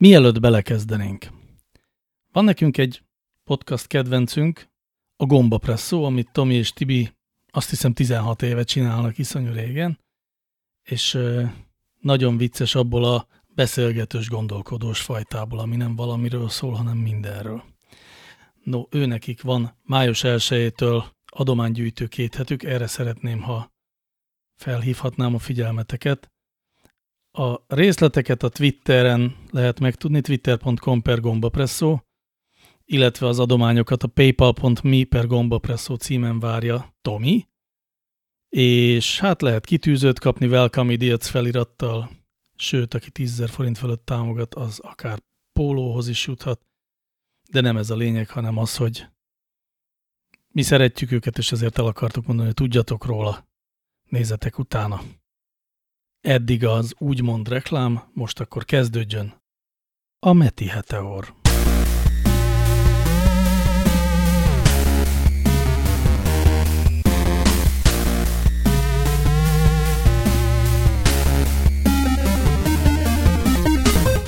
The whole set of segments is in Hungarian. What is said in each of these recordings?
Mielőtt belekezdenénk, van nekünk egy podcast kedvencünk, a Gomba Presszó, amit Tomi és Tibi azt hiszem 16 éve csinálnak iszonyú régen, és nagyon vicces abból a beszélgetős, gondolkodós fajtából, ami nem valamiről szól, hanem mindenről. No, ő nekik van május 1-től adománygyűjtő két hetük, erre szeretném, ha felhívhatnám a figyelmeteket. A részleteket a Twitteren lehet megtudni, twitter.com per gombapresszó, illetve az adományokat a paypal.me per gombapresszó címen várja Tomi, és hát lehet kitűzőt kapni Welcome Idiots felirattal, sőt, aki 10 forint fölött támogat, az akár pólóhoz is juthat, de nem ez a lényeg, hanem az, hogy mi szeretjük őket, és ezért el akartuk mondani, hogy tudjatok róla, nézzetek utána. Eddig az úgymond reklám, most akkor kezdődjön a Meti Heteor.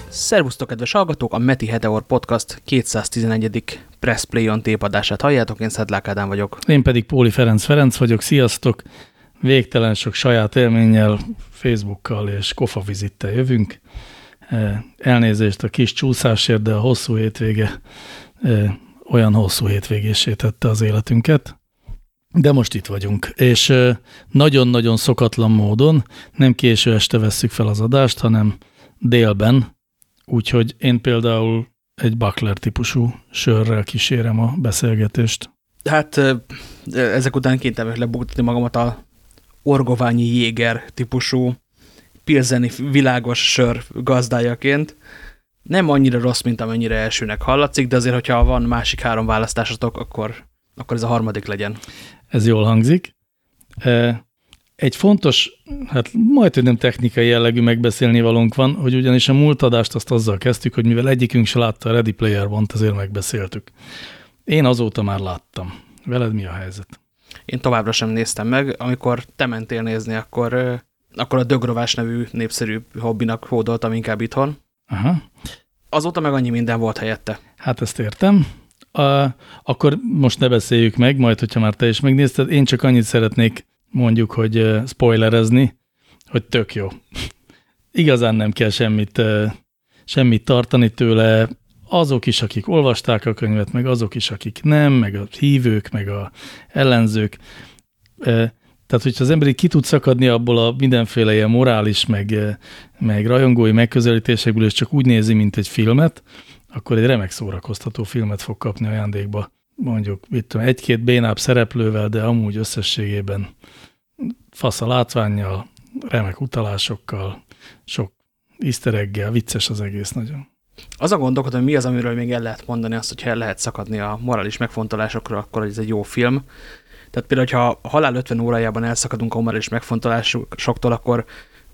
Szervusztok, kedves hallgatók! A Meti Heteor Podcast 211. Press Play-on tépadását halljátok, én Szedlák Ádám vagyok. Én pedig Póli Ferenc Ferenc vagyok, sziasztok! Végtelen sok saját élménnyel, Facebookkal és kofavizittel jövünk. E, elnézést a kis csúszásért, de a hosszú hétvége e, olyan hosszú hétvégésé tette az életünket. De most itt vagyunk, és e, nagyon-nagyon szokatlan módon nem késő este vesszük fel az adást, hanem délben, Úgyhogy én például egy Buckler típusú sörrel kísérem a beszélgetést. Hát ezek után kénytelen lebuktatni magamat a orgoványi jéger típusú pilzeni világos sör gazdájaként. Nem annyira rossz, mint amennyire elsőnek hallatszik, de azért, hogyha van másik három választásatok, akkor, akkor ez a harmadik legyen. Ez jól hangzik. Egy fontos, hát majd, hogy nem technikai jellegű megbeszélni valónk van, hogy ugyanis a múlt adást azt azzal kezdtük, hogy mivel egyikünk se látta a Ready Player One-t, ezért megbeszéltük. Én azóta már láttam. Veled mi a helyzet? Én továbbra sem néztem meg. Amikor te mentél nézni, akkor, akkor a Dögrovás nevű népszerű hobbinak hódoltam inkább itthon. Aha. Azóta meg annyi minden volt helyette. Hát ezt értem. A, akkor most ne beszéljük meg, majd, hogyha már te is megnézted. Én csak annyit szeretnék mondjuk, hogy spoilerezni, hogy tök jó. Igazán nem kell semmit, semmit tartani tőle, azok is, akik olvasták a könyvet, meg azok is, akik nem, meg a hívők, meg a ellenzők. Tehát, hogyha az ember ki tud szakadni abból a mindenféle ilyen morális, meg, meg rajongói megközelítésekből, és csak úgy nézi, mint egy filmet, akkor egy remek szórakoztató filmet fog kapni ajándékba. Mondjuk, mit tudom, egy-két bénább szereplővel, de amúgy összességében fasz a látványjal, remek utalásokkal, sok isztereggel, vicces az egész nagyon. Az a gondolkod, hogy mi az, amiről még el lehet mondani azt, hogyha el lehet szakadni a morális megfontolásokról, akkor ez egy jó film. Tehát például, ha halál 50 órájában elszakadunk a morális megfontolásoktól, akkor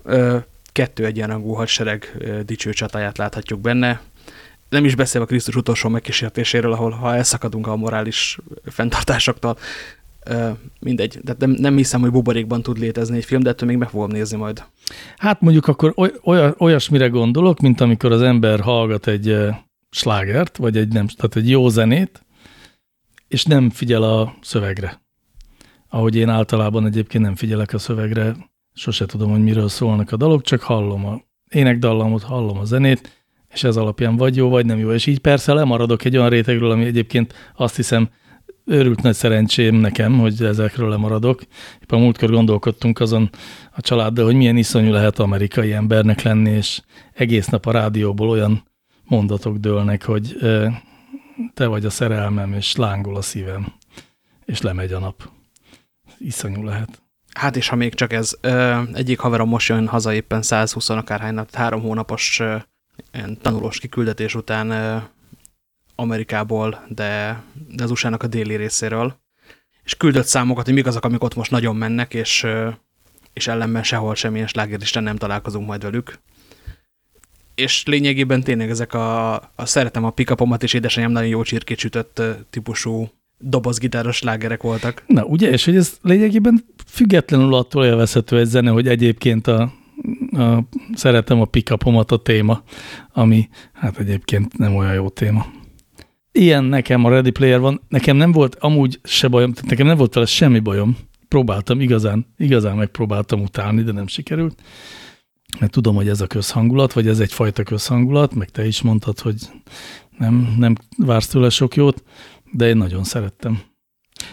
ö, kettő egyenrangú hadsereg ö, dicső csatáját láthatjuk benne. Nem is beszél a Krisztus utolsó megkísértéséről, ahol ha elszakadunk a morális fenntartásoktól, mindegy, de nem, nem hiszem, hogy buborékban tud létezni egy film, de ettől még meg fogom nézni majd. Hát mondjuk akkor oly, olyasmire gondolok, mint amikor az ember hallgat egy slágert, vagy egy, nem, tehát egy jó zenét, és nem figyel a szövegre. Ahogy én általában egyébként nem figyelek a szövegre, sose tudom, hogy miről szólnak a dalok, csak hallom a énekdallamot, hallom a zenét, és ez alapján vagy jó, vagy nem jó. És így persze lemaradok egy olyan rétegről, ami egyébként azt hiszem őrült nagy szerencsém nekem, hogy ezekről lemaradok. Éppen a múltkor gondolkodtunk azon a családdal, hogy milyen iszonyú lehet amerikai embernek lenni, és egész nap a rádióból olyan mondatok dőlnek, hogy te vagy a szerelmem, és lángol a szívem, és lemegy a nap. Iszonyú lehet. Hát és ha még csak ez, egyik haverom most jön haza éppen 120 akárhány nap, három hónapos tanulós kiküldetés után Amerikából, de, de az USA-nak a déli részéről, és küldött számokat, hogy mik azok, amik ott most nagyon mennek, és, és ellenben sehol semmilyen slágeristen nem találkozunk majd velük. És lényegében tényleg ezek a, a szeretem a pikapomat, és édesanyám nagyon jó csirkét sütött típusú dobozgitáros slágerek voltak. Na, ugye, és hogy ez lényegében függetlenül attól élvezhető egy zene, hogy egyébként a a, szeretem a pikapomat a téma, ami hát egyébként nem olyan jó téma. Ilyen nekem a Ready Player van, nekem nem volt amúgy se bajom, nekem nem volt vele semmi bajom, próbáltam igazán, igazán megpróbáltam utálni, de nem sikerült, mert tudom, hogy ez a közhangulat, vagy ez egyfajta közhangulat, meg te is mondtad, hogy nem, nem vársz tőle sok jót, de én nagyon szerettem.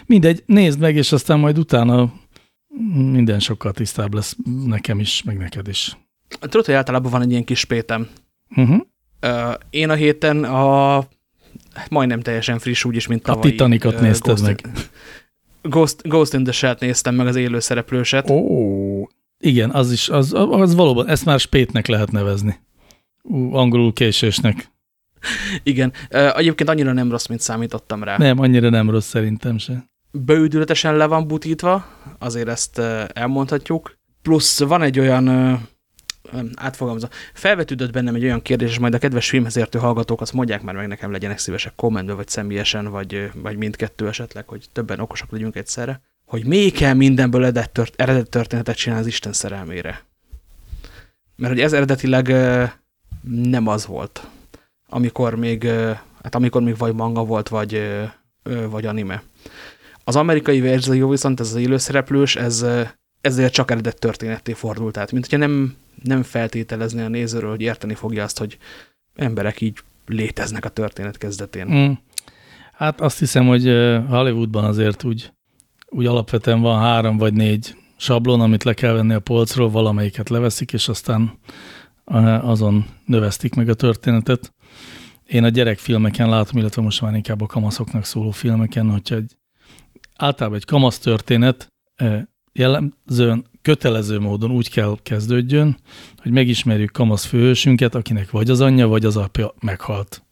Mindegy, nézd meg, és aztán majd utána minden sokkal tisztább lesz nekem is, meg neked is. Tudod, hogy általában van egy ilyen kis pétem. Uh -huh. Én a héten a majdnem teljesen friss, úgyis, mint tavalyi. A Titanicot nézted Ghost meg. Ghost, Ghost in the Shell néztem meg az élő szereplőset. Ó, igen, az is, az, az valóban, ezt már spétnek lehet nevezni. Ú, angolul késésnek. Igen, egyébként annyira nem rossz, mint számítottam rá. Nem, annyira nem rossz szerintem se. Bődületesen le van butítva, azért ezt elmondhatjuk. Plusz van egy olyan átfogalmazva. Felvetődött bennem egy olyan kérdés, és majd a kedves filmhez értő hallgatók azt mondják már meg nekem, legyenek szívesek kommentbe, vagy személyesen, vagy, vagy mindkettő esetleg, hogy többen okosak legyünk egyszerre, hogy még kell mindenből eredet, eredet történetet csinálni az Isten szerelmére. Mert hogy ez eredetileg nem az volt, amikor még, hát amikor még vagy manga volt, vagy, vagy anime. Az amerikai verzió viszont ez az élőszereplős, ez ezért csak eredet történetté fordult. Tehát, mint hogyha nem, nem feltételezni a nézőről, hogy érteni fogja azt, hogy emberek így léteznek a történet kezdetén. Mm. Hát azt hiszem, hogy Hollywoodban azért úgy, úgy alapvetően van három vagy négy sablon, amit le kell venni a polcról, valamelyiket leveszik, és aztán azon növesztik meg a történetet. Én a gyerekfilmeken látom, illetve most már inkább a kamaszoknak szóló filmeken, hogyha egy, általában egy kamasz történet jellemzően kötelező módon úgy kell kezdődjön, hogy megismerjük kamasz főhősünket, akinek vagy az anyja, vagy az apja meghalt.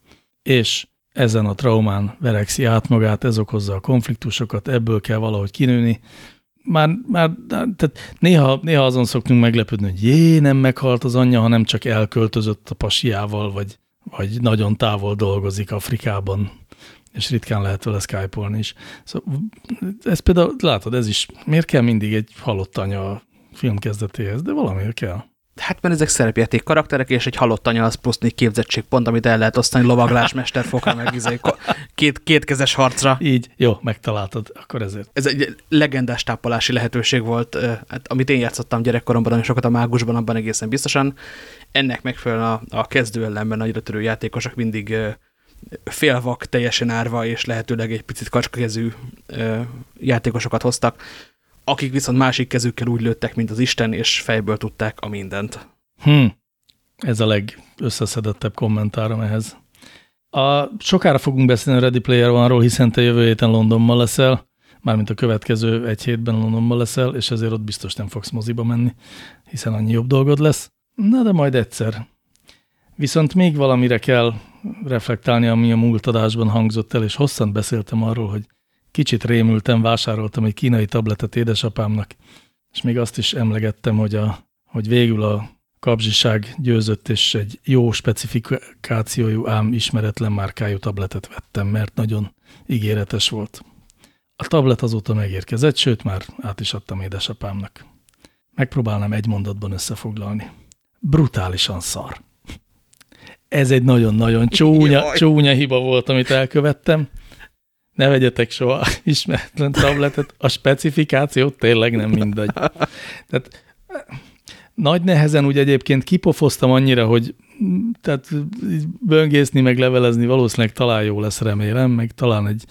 És ezen a traumán verekszi át magát, ez okozza a konfliktusokat, ebből kell valahogy kinőni. Már, már tehát néha, néha azon szoktunk meglepődni, hogy jé, nem meghalt az anyja, hanem csak elköltözött a pasiával, vagy, vagy nagyon távol dolgozik Afrikában és ritkán lehet vele skype is. Szóval ez például, látod, ez is, miért kell mindig egy halott anya a film kezdetéhez, de valamiért kell. Hát mert ezek szerepjáték karakterek, és egy halott anya az plusz négy képzettségpont, amit el lehet osztani lovaglás mesterfokra, meg izé, két, kétkezes harcra. Így, jó, megtaláltad, akkor ezért. Ez egy legendás tápolási lehetőség volt, hát, amit én játszottam gyerekkoromban, nagyon sokat a mágusban, abban egészen biztosan. Ennek megfelelően a, a kezdő ellenben nagyra törő játékosok mindig félvak, teljesen árva, és lehetőleg egy picit kacskakezű játékosokat hoztak, akik viszont másik kezükkel úgy lőttek, mint az Isten, és fejből tudták a mindent. Hm. Ez a legösszeszedettebb kommentárom ehhez. A, sokára fogunk beszélni a Ready Player One-ról, hiszen te jövő héten Londonban leszel, mármint a következő egy hétben Londonban leszel, és ezért ott biztos nem fogsz moziba menni, hiszen annyi jobb dolgod lesz. Na, de majd egyszer. Viszont még valamire kell reflektálni, ami a múlt adásban hangzott el, és hosszan beszéltem arról, hogy kicsit rémültem, vásároltam egy kínai tabletet édesapámnak, és még azt is emlegettem, hogy, a, hogy végül a kapzsiság győzött, és egy jó specifikációjú, ám ismeretlen márkájú tabletet vettem, mert nagyon ígéretes volt. A tablet azóta megérkezett, sőt már át is adtam édesapámnak. Megpróbálnám egy mondatban összefoglalni. Brutálisan szar ez egy nagyon-nagyon csúnya, csúnya hiba volt, amit elkövettem. Ne vegyetek soha ismeretlen tabletet, a specifikáció tényleg nem mindegy. Tehát nagy nehezen úgy egyébként kipofoztam annyira, hogy tehát böngészni, meg levelezni valószínűleg talán jó lesz, remélem, meg talán egy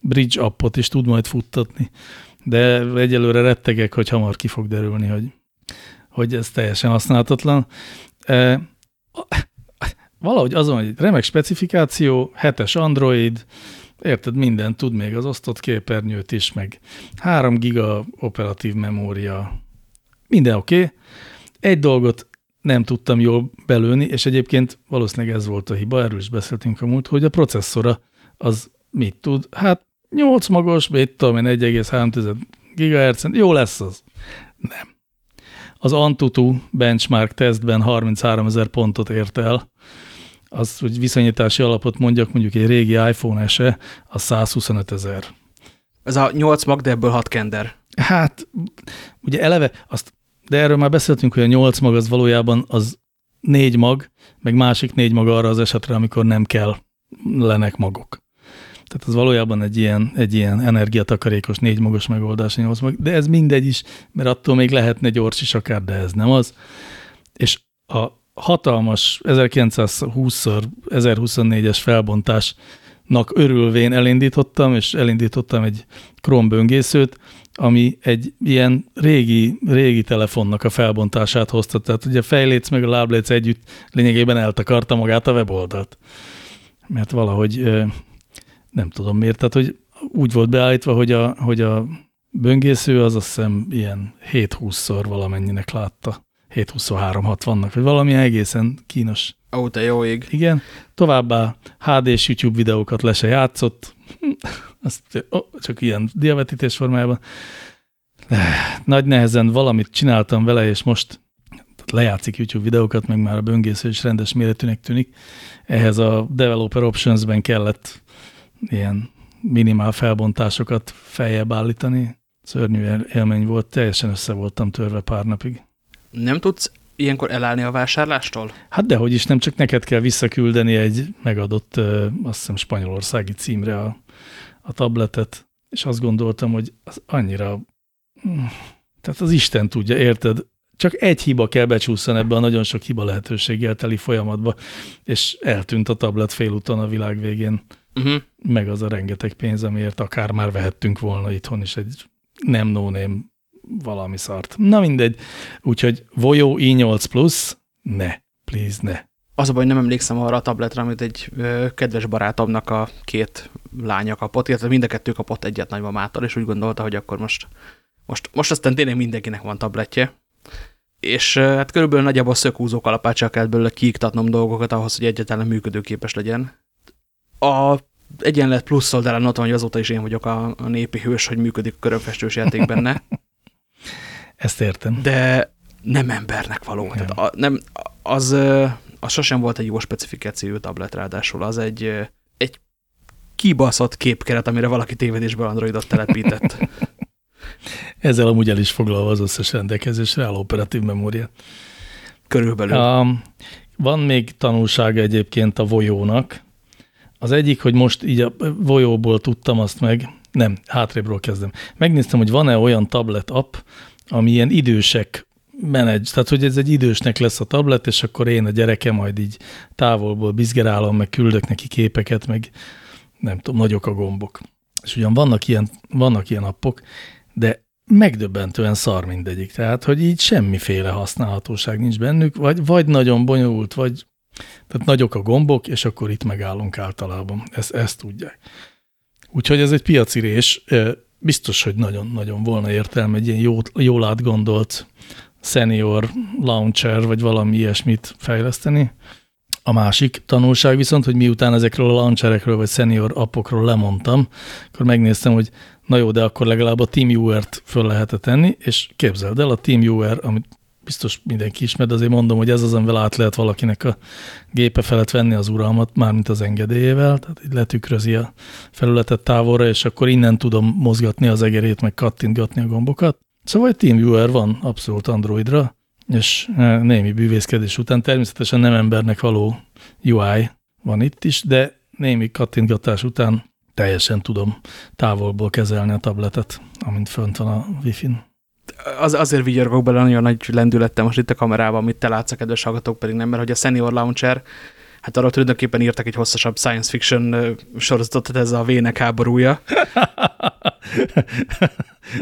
bridge appot is tud majd futtatni. De egyelőre rettegek, hogy hamar ki fog derülni, hogy, hogy ez teljesen használhatatlan valahogy azon, hogy remek specifikáció, hetes Android, érted, minden tud még az osztott képernyőt is, meg 3 giga operatív memória, minden oké. Okay. Egy dolgot nem tudtam jól belőni, és egyébként valószínűleg ez volt a hiba, erről is beszéltünk a múlt, hogy a processzora az mit tud? Hát 8 magos, mit tudom én, 1,3 GHz, jó lesz az. Nem. Az Antutu benchmark tesztben 33 ezer pontot ért el, az, hogy viszonyítási alapot mondjak, mondjuk egy régi iPhone SE, a 125 ezer. Ez a 8 mag, de ebből 6 kender. Hát, ugye eleve azt De erről már beszéltünk, hogy a nyolc mag az valójában az négy mag, meg másik négy mag arra az esetre, amikor nem kell lenek magok. Tehát az valójában egy ilyen, egy ilyen energiatakarékos négy magos megoldás, nyolc de ez mindegy is, mert attól még lehetne gyors is akár, de ez nem az. És a hatalmas 1920-szor 1024-es felbontásnak örülvén elindítottam, és elindítottam egy Chrome böngészőt, ami egy ilyen régi, régi telefonnak a felbontását hozta. Tehát ugye a fejléc meg a lábléc együtt lényegében eltakarta magát a weboldalt. Mert valahogy nem tudom miért, tehát hogy úgy volt beállítva, hogy a, hogy a böngésző az azt hiszem ilyen 7-20-szor valamennyinek látta. 7-23-60-nak, vagy valami egészen kínos. Ó, te jó ég. Igen. Továbbá HD-s YouTube videókat le se játszott, azt, oh, csak ilyen diavetítés formájában. Nagy nehezen valamit csináltam vele, és most lejátszik YouTube videókat, meg már a böngésző is rendes méretűnek tűnik. Ehhez a Developer Options-ben kellett ilyen minimál felbontásokat feljebb állítani. Szörnyű élmény volt, teljesen össze voltam törve pár napig. Nem tudsz ilyenkor elállni a vásárlástól? Hát dehogy is, nem csak neked kell visszaküldeni egy megadott, azt hiszem, spanyolországi címre a, a tabletet, és azt gondoltam, hogy az annyira, tehát az Isten tudja, érted? Csak egy hiba kell becsúszani ebbe a nagyon sok hiba lehetőséggel teli folyamatba, és eltűnt a tablet félúton a világ végén. Uh -huh. Meg az a rengeteg pénz, amiért akár már vehettünk volna itthon is egy nem no name valami szart. Na mindegy. Úgyhogy Voyo i8 Plus, ne, please, ne. Az a baj, nem emlékszem arra a tabletre, amit egy ö, kedves barátomnak a két lánya kapott, illetve mind a kettő kapott egyet nagymamától, és úgy gondolta, hogy akkor most, most, most aztán tényleg mindenkinek van tabletje. És ö, hát körülbelül nagyjából szökúzó kalapáccsal kellett belőle kiiktatnom dolgokat ahhoz, hogy egyáltalán működőképes legyen. A egyenlet plusz oldalán ott van, hogy azóta is én vagyok a, a népi hős, hogy működik a körömfestős játék benne. Ezt értem. De nem embernek való. Nem. Tehát a, nem, az, az sosem volt egy jó specifikációjú tablet, ráadásul az egy, egy kibaszott képkeret, amire valaki tévedésből Androidot telepített. Ezzel amúgy el is foglalva az összes rendelkezésre áll operatív memória. Körülbelül. Um, van még tanulsága egyébként a Vojónak. Az egyik, hogy most így a Vojóból tudtam azt meg, nem, hátrébről kezdem. Megnéztem, hogy van-e olyan tablet app, ami ilyen idősek menedzs, tehát hogy ez egy idősnek lesz a tablet, és akkor én a gyereke majd így távolból bizgerálom, meg küldök neki képeket, meg nem tudom, nagyok a gombok. És ugyan vannak ilyen, vannak ilyen appok, de megdöbbentően szar mindegyik. Tehát, hogy így semmiféle használhatóság nincs bennük, vagy, vagy nagyon bonyolult, vagy tehát nagyok a gombok, és akkor itt megállunk általában. Ezt, ezt tudják. Úgyhogy ez egy piacirés, biztos, hogy nagyon-nagyon volna értelme egy ilyen jól, jól átgondolt senior launcher, vagy valami ilyesmit fejleszteni. A másik tanulság viszont, hogy miután ezekről a launcherekről, vagy senior appokról lemondtam, akkor megnéztem, hogy na jó, de akkor legalább a TeamViewer-t föl lehet -e tenni, és képzeld el, a TeamViewer, amit biztos mindenki ismer, de azért mondom, hogy ez az, amivel át lehet valakinek a gépe felett venni az uralmat, mármint az engedélyével, tehát így letükrözi a felületet távolra, és akkor innen tudom mozgatni az egerét, meg kattintgatni a gombokat. Szóval egy TeamViewer van abszolút Androidra, és e, némi bűvészkedés után természetesen nem embernek való UI van itt is, de némi kattintgatás után teljesen tudom távolból kezelni a tabletet, amint fönt van a Wi-Fi-n az, azért vigyorgok bele nagyon nagy lendülettel most itt a kamerában, amit te látsz a kedves hallgatók pedig nem, mert hogy a Senior Launcher, hát arra tulajdonképpen írtak egy hosszasabb science fiction sorozatot, tehát ez a vének háborúja.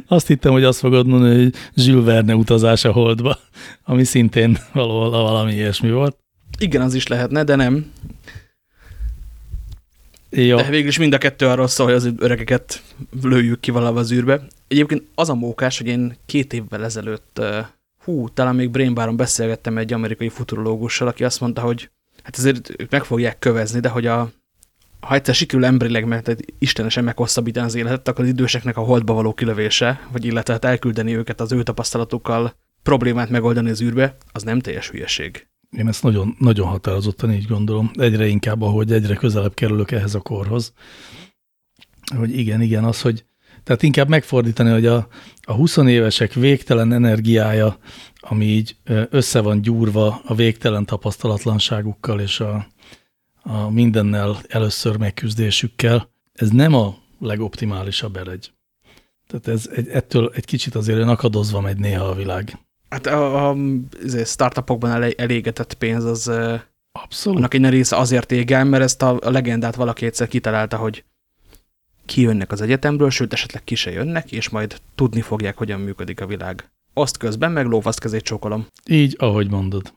Azt hittem, hogy azt fogod mondani, hogy Jules Verne utazás a holdba, ami szintén valahol valami ilyesmi volt. Igen, az is lehetne, de nem. Jó. De végül is mind a kettő arról szól, hogy az öregeket lőjük ki valahol az űrbe. Egyébként az a mókás, hogy én két évvel ezelőtt, hú, talán még Brainbaron beszélgettem egy amerikai futurológussal, aki azt mondta, hogy hát ezért ők meg fogják kövezni, de hogy a, ha egyszer sikerül emberileg, mert istenesen meghosszabbítani az életet, akkor az időseknek a holdba való kilövése, vagy illetve hát elküldeni őket az ő tapasztalatukkal problémát megoldani az űrbe, az nem teljes hülyeség. Én ezt nagyon, nagyon határozottan így gondolom. Egyre inkább, ahogy egyre közelebb kerülök ehhez a korhoz. Hogy igen, igen, az, hogy Tehát inkább megfordítani, hogy a, a 20 évesek végtelen energiája, ami így össze van gyúrva a végtelen tapasztalatlanságukkal és a, a mindennel először megküzdésükkel, ez nem a legoptimálisabb eregy. Tehát ez egy, ettől egy kicsit azért akadozva megy néha a világ. Hát a, a, a startupokban elégetett pénz az Abszolút. annak egy része azért égel, mert ezt a, a legendát valaki egyszer kitalálta, hogy kijönnek az egyetemről, sőt esetleg ki se jönnek, és majd tudni fogják, hogyan működik a világ. Azt közben meg lófaszt kezét csókolom. Így, ahogy mondod.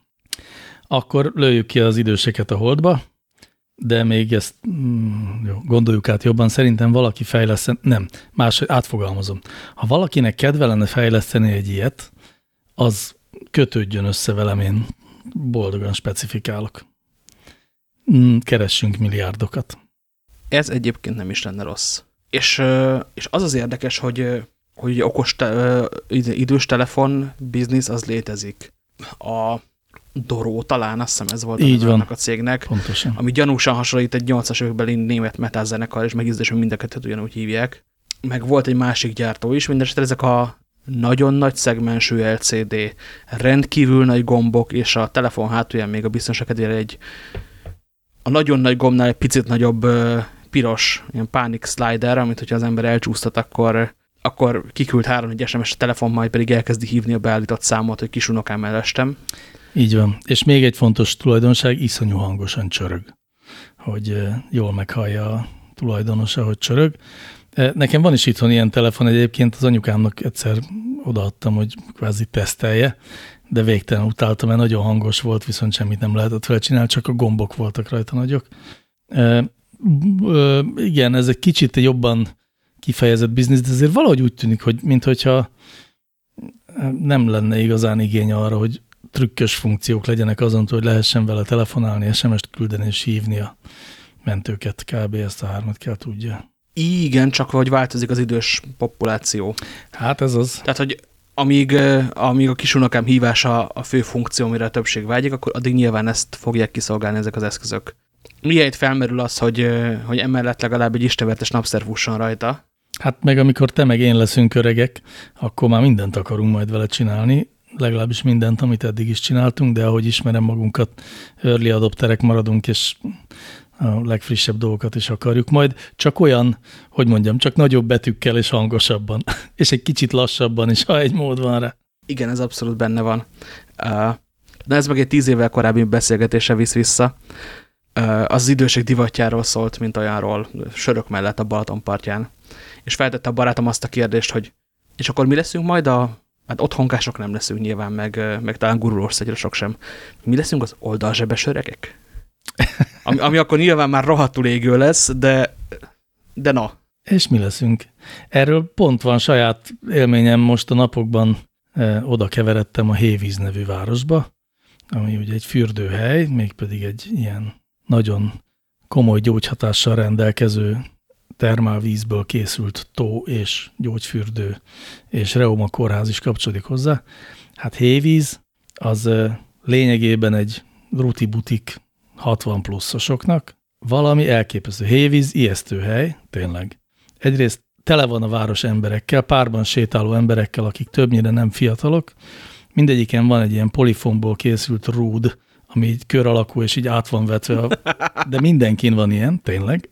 Akkor lőjük ki az időseket a holdba, de még ezt mm, jó, gondoljuk át jobban, szerintem valaki fejleszten, nem, más, átfogalmazom. Ha valakinek kedve lenne fejleszteni egy ilyet, az kötődjön össze velem, én boldogan specifikálok. Mm, keressünk milliárdokat. Ez egyébként nem is lenne rossz. És, és az az érdekes, hogy, hogy okos te, idős telefon biznisz az létezik. A Doró talán, azt hiszem ez volt Így van. a cégnek, Pontosan. ami gyanúsan hasonlít egy 80-as évekbeli német metázenekar, és megízdésben mind a kettőt ugyanúgy hívják. Meg volt egy másik gyártó is, mindesetre ezek a nagyon nagy szegmensű LCD, rendkívül nagy gombok, és a telefon hátulján még a biztonság kedvére egy a nagyon nagy gombnál egy picit nagyobb piros, ilyen pánik slider, amit hogyha az ember elcsúsztat, akkor, akkor kiküld három egy SMS a telefon, majd pedig elkezdi hívni a beállított számot, hogy kisunokám elestem. Így van. És még egy fontos tulajdonság, iszonyú hangosan csörög, hogy jól meghallja a tulajdonosa, hogy csörög. Nekem van is itthon ilyen telefon, egyébként az anyukámnak egyszer odaadtam, hogy kvázi tesztelje, de végtelen utáltam, mert nagyon hangos volt, viszont semmit nem lehetett vele csak a gombok voltak rajta nagyok. E, igen, ez egy kicsit jobban kifejezett biznisz, de azért valahogy úgy tűnik, hogy minthogyha nem lenne igazán igény arra, hogy trükkös funkciók legyenek azon, hogy lehessen vele telefonálni, SMS-t küldeni és hívni a mentőket. Kb. ezt a hármat kell tudja. Igen, csak hogy változik az idős populáció. Hát ez az. Tehát, hogy amíg, amíg a kisunokám hívása a fő funkció, amire a többség vágyik, akkor addig nyilván ezt fogják kiszolgálni ezek az eszközök. Miért felmerül az, hogy, hogy emellett legalább egy istevertes napszer fusson rajta. Hát meg amikor te meg én leszünk öregek, akkor már mindent akarunk majd vele csinálni, legalábbis mindent, amit eddig is csináltunk, de ahogy ismerem magunkat, early adopterek maradunk, és a legfrissebb dolgokat is akarjuk. Majd csak olyan, hogy mondjam, csak nagyobb betűkkel és hangosabban, és egy kicsit lassabban is, ha egy mód van rá. Igen, ez abszolút benne van. De ez meg egy tíz évvel korábbi beszélgetése visz vissza. Az időség divatjáról szólt, mint olyanról, sörök mellett a Balaton partján. És feltette a barátom azt a kérdést, hogy és akkor mi leszünk majd a hát otthonkások nem leszünk nyilván, meg, meg talán gurulországyrasok sem. Mi leszünk az oldalzsebes öregek? Ami, ami akkor nyilván már rohadtul égő lesz, de, de na. És mi leszünk? Erről pont van saját élményem most a napokban eh, oda keveredtem a Hévíz nevű városba, ami ugye egy fürdőhely, mégpedig egy ilyen nagyon komoly gyógyhatással rendelkező termálvízből készült tó és gyógyfürdő és reuma kórház is kapcsolódik hozzá. Hát Hévíz az eh, lényegében egy ruti butik 60 pluszosoknak, valami elképesztő. Hévíz, ijesztő hely, tényleg. Egyrészt tele van a város emberekkel, párban sétáló emberekkel, akik többnyire nem fiatalok. Mindegyiken van egy ilyen polifonból készült rúd, ami így kör alakú, és így át van vetve, de mindenkin van ilyen, tényleg.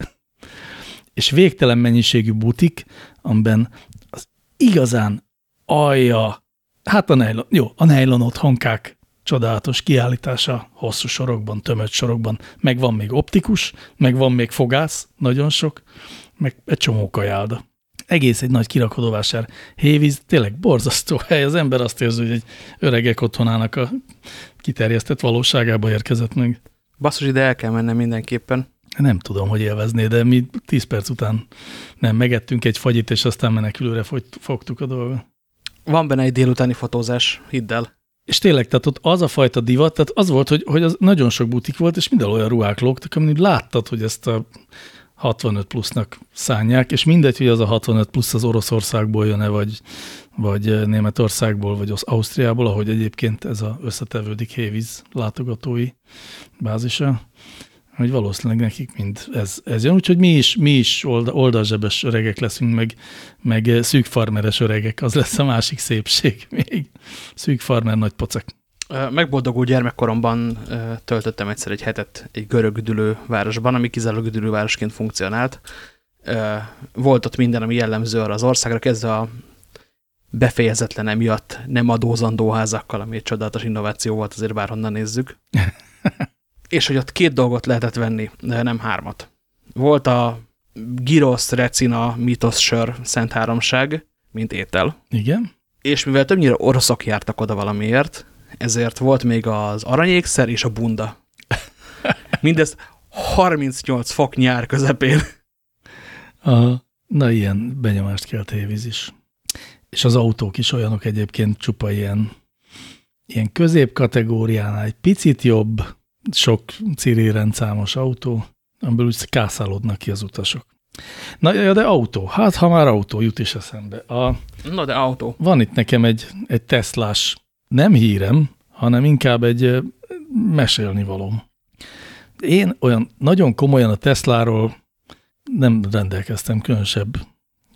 És végtelen mennyiségű butik, amiben az igazán alja, hát a nejlon, jó, a nejlon otthonkák csodálatos kiállítása hosszú sorokban, tömött sorokban. Meg van még optikus, meg van még fogász, nagyon sok, meg egy csomó kajálda. Egész egy nagy kirakodóvásár. Hévíz, tényleg borzasztó hely. Az ember azt érzi, hogy egy öregek otthonának a kiterjesztett valóságába érkezett meg. Basszus, ide el kell mennem mindenképpen. Nem tudom, hogy élvezné, de mi 10 perc után nem megettünk egy fagyit, és aztán menekülőre fogtuk a dolgot. Van benne egy délutáni fotózás, hidd el. És tényleg, tehát ott az a fajta divat, tehát az volt, hogy, hogy az nagyon sok butik volt, és minden olyan ruhák lógtak, amin láttad, hogy ezt a 65 plusznak szánják, és mindegy, hogy az a 65 plusz az Oroszországból jön-e, vagy, vagy Németországból, vagy az Ausztriából, ahogy egyébként ez a összetevődik Hévíz látogatói bázisa. Hogy valószínűleg nekik mind ez, ez jön, úgyhogy mi is, mi is oldalzsebes öregek leszünk, meg, meg szűk farmeres öregek, az lesz a másik szépség még. Szűk farmer nagy pocak. Megboldogult gyermekkoromban töltöttem egyszer egy hetet egy görög üdülő városban, ami kizárólag üdülő városként funkcionált. Volt ott minden, ami jellemző arra az országra, kezdve a befejezetlen emiatt nem adózandó házakkal, ami egy csodálatos innováció volt, azért bárhonnan nézzük. és hogy ott két dolgot lehetett venni, de nem hármat. Volt a gyrosz, recina, mitosz sör, szent háromság, mint étel. Igen. És mivel többnyire oroszok jártak oda valamiért, ezért volt még az aranyékszer és a bunda. Mindez 38 fok nyár közepén. A, na ilyen benyomást kell tévíz is. És az autók is olyanok egyébként csupa ilyen, ilyen középkategóriánál egy picit jobb, sok ciri rendszámos autó, amiből úgy kászálódnak ki az utasok. Na, ja, de autó. Hát, ha már autó jut is eszembe. A, Na, de autó. Van itt nekem egy, egy Teslás, nem hírem, hanem inkább egy mesélni valóm. Én olyan nagyon komolyan a Tesláról nem rendelkeztem különösebb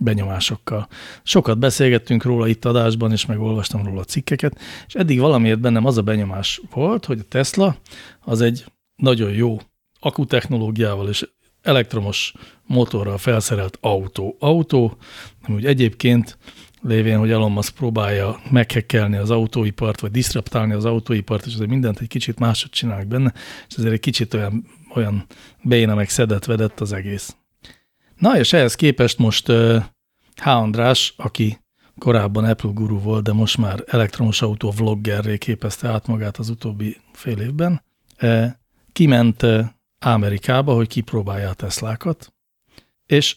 benyomásokkal. Sokat beszélgettünk róla itt adásban, és megolvastam róla cikkeket, és eddig valamiért bennem az a benyomás volt, hogy a Tesla az egy nagyon jó akutechnológiával és elektromos motorral felszerelt autó. Autó, ami úgy egyébként lévén, hogy Elon Musk próbálja meghekkelni az autóipart, vagy diszraptálni az autóipart, és azért mindent egy kicsit máshogy csinálnak benne, és ezért egy kicsit olyan, olyan béna meg szedett vedett az egész. Na, és ehhez képest most H. András, aki korábban Apple guru volt, de most már elektromos autó vloggerré képezte át magát az utóbbi fél évben, uh, kiment uh, Amerikába, hogy kipróbálja a Teslákat, és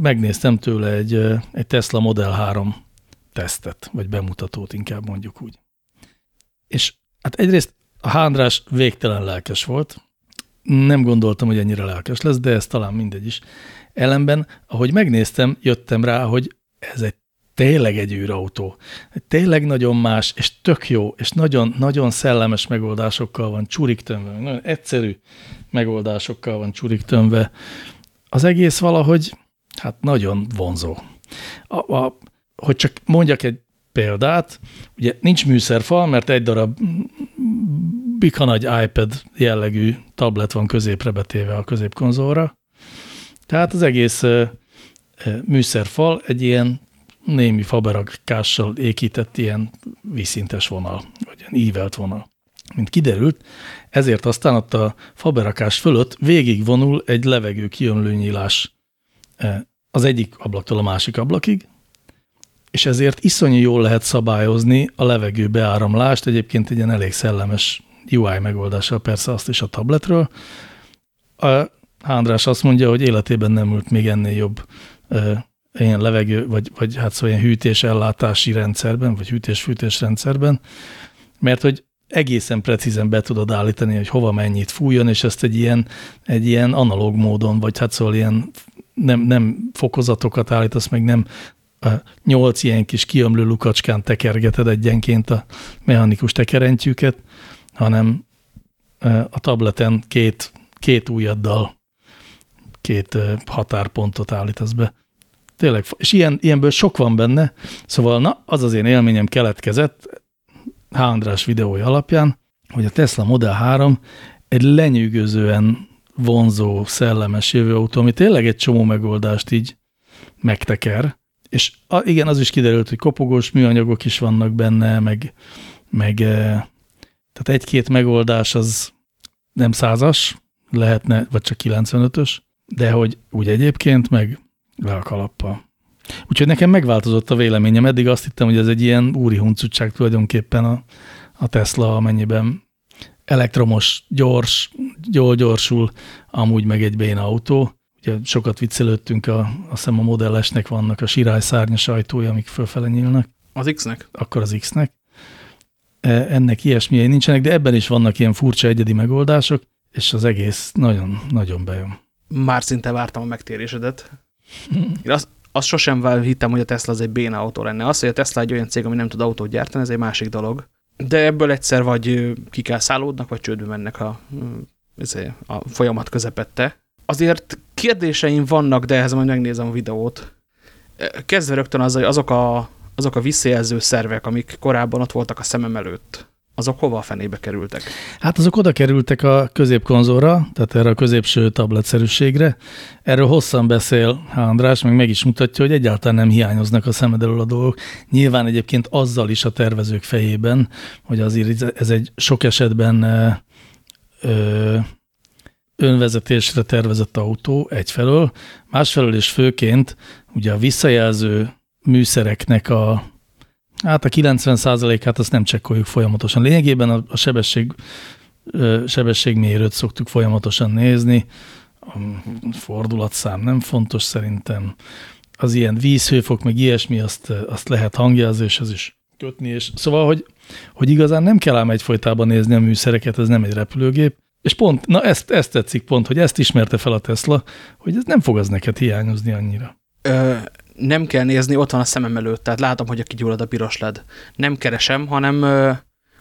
megnéztem tőle egy, egy Tesla Model 3 tesztet, vagy bemutatót inkább mondjuk úgy. És hát egyrészt a H. András végtelen lelkes volt, nem gondoltam, hogy ennyire lelkes lesz, de ez talán mindegy is. Ellenben, ahogy megnéztem, jöttem rá, hogy ez egy tényleg egy űrautó. Tényleg nagyon más, és tök jó, és nagyon, nagyon szellemes megoldásokkal van csuriktömve, nagyon egyszerű megoldásokkal van csuriktömve. Az egész valahogy, hát nagyon vonzó. A, a, hogy csak mondjak egy példát, ugye nincs műszerfal, mert egy darab bika nagy iPad jellegű tablet van középre betéve a középkonzolra. Tehát az egész műszerfal egy ilyen némi faberakással ékített ilyen vízszintes vonal, vagy ilyen ívelt vonal. Mint kiderült, ezért aztán ott a faberakás fölött végigvonul egy levegő kiömlőnyílás az egyik ablaktól a másik ablakig, és ezért iszonyú jól lehet szabályozni a levegő beáramlást, egyébként egy ilyen elég szellemes UI megoldással, persze azt is a tabletről. A András azt mondja, hogy életében nem ült még ennél jobb ilyen levegő, vagy, vagy hát szóval ilyen hűtés-ellátási rendszerben, vagy hűtés-fűtés rendszerben, mert hogy egészen precízen be tudod állítani, hogy hova mennyit fújjon, és ezt egy ilyen, egy ilyen analóg módon, vagy hát szóval ilyen nem, nem fokozatokat állítasz, meg nem nyolc ilyen kis kiömlő lukacskán tekergeted egyenként a mechanikus tekerentyűket, hanem a tableten két, két ujjaddal két határpontot állítasz be. Tényleg, és ilyen, ilyenből sok van benne, szóval na, az az én élményem keletkezett H. András videója alapján, hogy a Tesla Model 3 egy lenyűgözően vonzó, szellemes jövőautó, ami tényleg egy csomó megoldást így megteker, és a, igen, az is kiderült, hogy kopogós műanyagok is vannak benne, meg, meg tehát egy-két megoldás az nem százas, lehetne, vagy csak 95-ös, de hogy úgy egyébként meg le a kalappal. Úgyhogy nekem megváltozott a véleményem. Eddig azt hittem, hogy ez egy ilyen úri huncutság tulajdonképpen a, a Tesla, amennyiben elektromos, gyors, jól gyorsul, amúgy meg egy béna autó. Ugye sokat viccelődtünk, a, azt hiszem a modellesnek vannak a sirály szárnyas ajtója, amik fölfele nyílnak. Az X-nek? Akkor az X-nek. E, ennek ilyesmiei nincsenek, de ebben is vannak ilyen furcsa egyedi megoldások, és az egész nagyon, nagyon bejön. Már szinte vártam a megtérésedet. Én azt, azt sosem hittem, hogy a Tesla az egy béna autó lenne. Az, hogy a Tesla egy olyan cég, ami nem tud autót gyártani, ez egy másik dolog. De ebből egyszer vagy ki kell szállódnak, vagy csődbe mennek a a folyamat közepette. Azért kérdéseim vannak, de ehhez majd megnézem a videót. Kezdve rögtön az, hogy azok a, azok a visszajelző szervek, amik korábban ott voltak a szemem előtt, azok hova a fenébe kerültek? Hát azok oda kerültek a középkonzolra, tehát erre a középső tabletszerűségre. Erről hosszan beszél András, meg meg is mutatja, hogy egyáltalán nem hiányoznak a szemed elől a dolgok. Nyilván egyébként azzal is a tervezők fejében, hogy azért ez egy sok esetben ö, önvezetésre tervezett autó egyfelől, másfelől és főként ugye a visszajelző műszereknek a Hát a 90%-át azt nem csekkoljuk folyamatosan. Lényegében a, a sebesség, sebességmérőt szoktuk folyamatosan nézni. A fordulatszám nem fontos szerintem. Az ilyen vízhőfok, meg ilyesmi, azt, azt lehet hangjelzéshez is kötni. És szóval, hogy, hogy igazán nem kell ám egyfolytában nézni a műszereket, ez nem egy repülőgép. És pont, na ezt, ezt tetszik pont, hogy ezt ismerte fel a Tesla, hogy ez nem fog az neked hiányozni annyira. Nem kell nézni, ott van a szemem előtt, tehát látom, hogy a kigyullad a piros led. Nem keresem, hanem,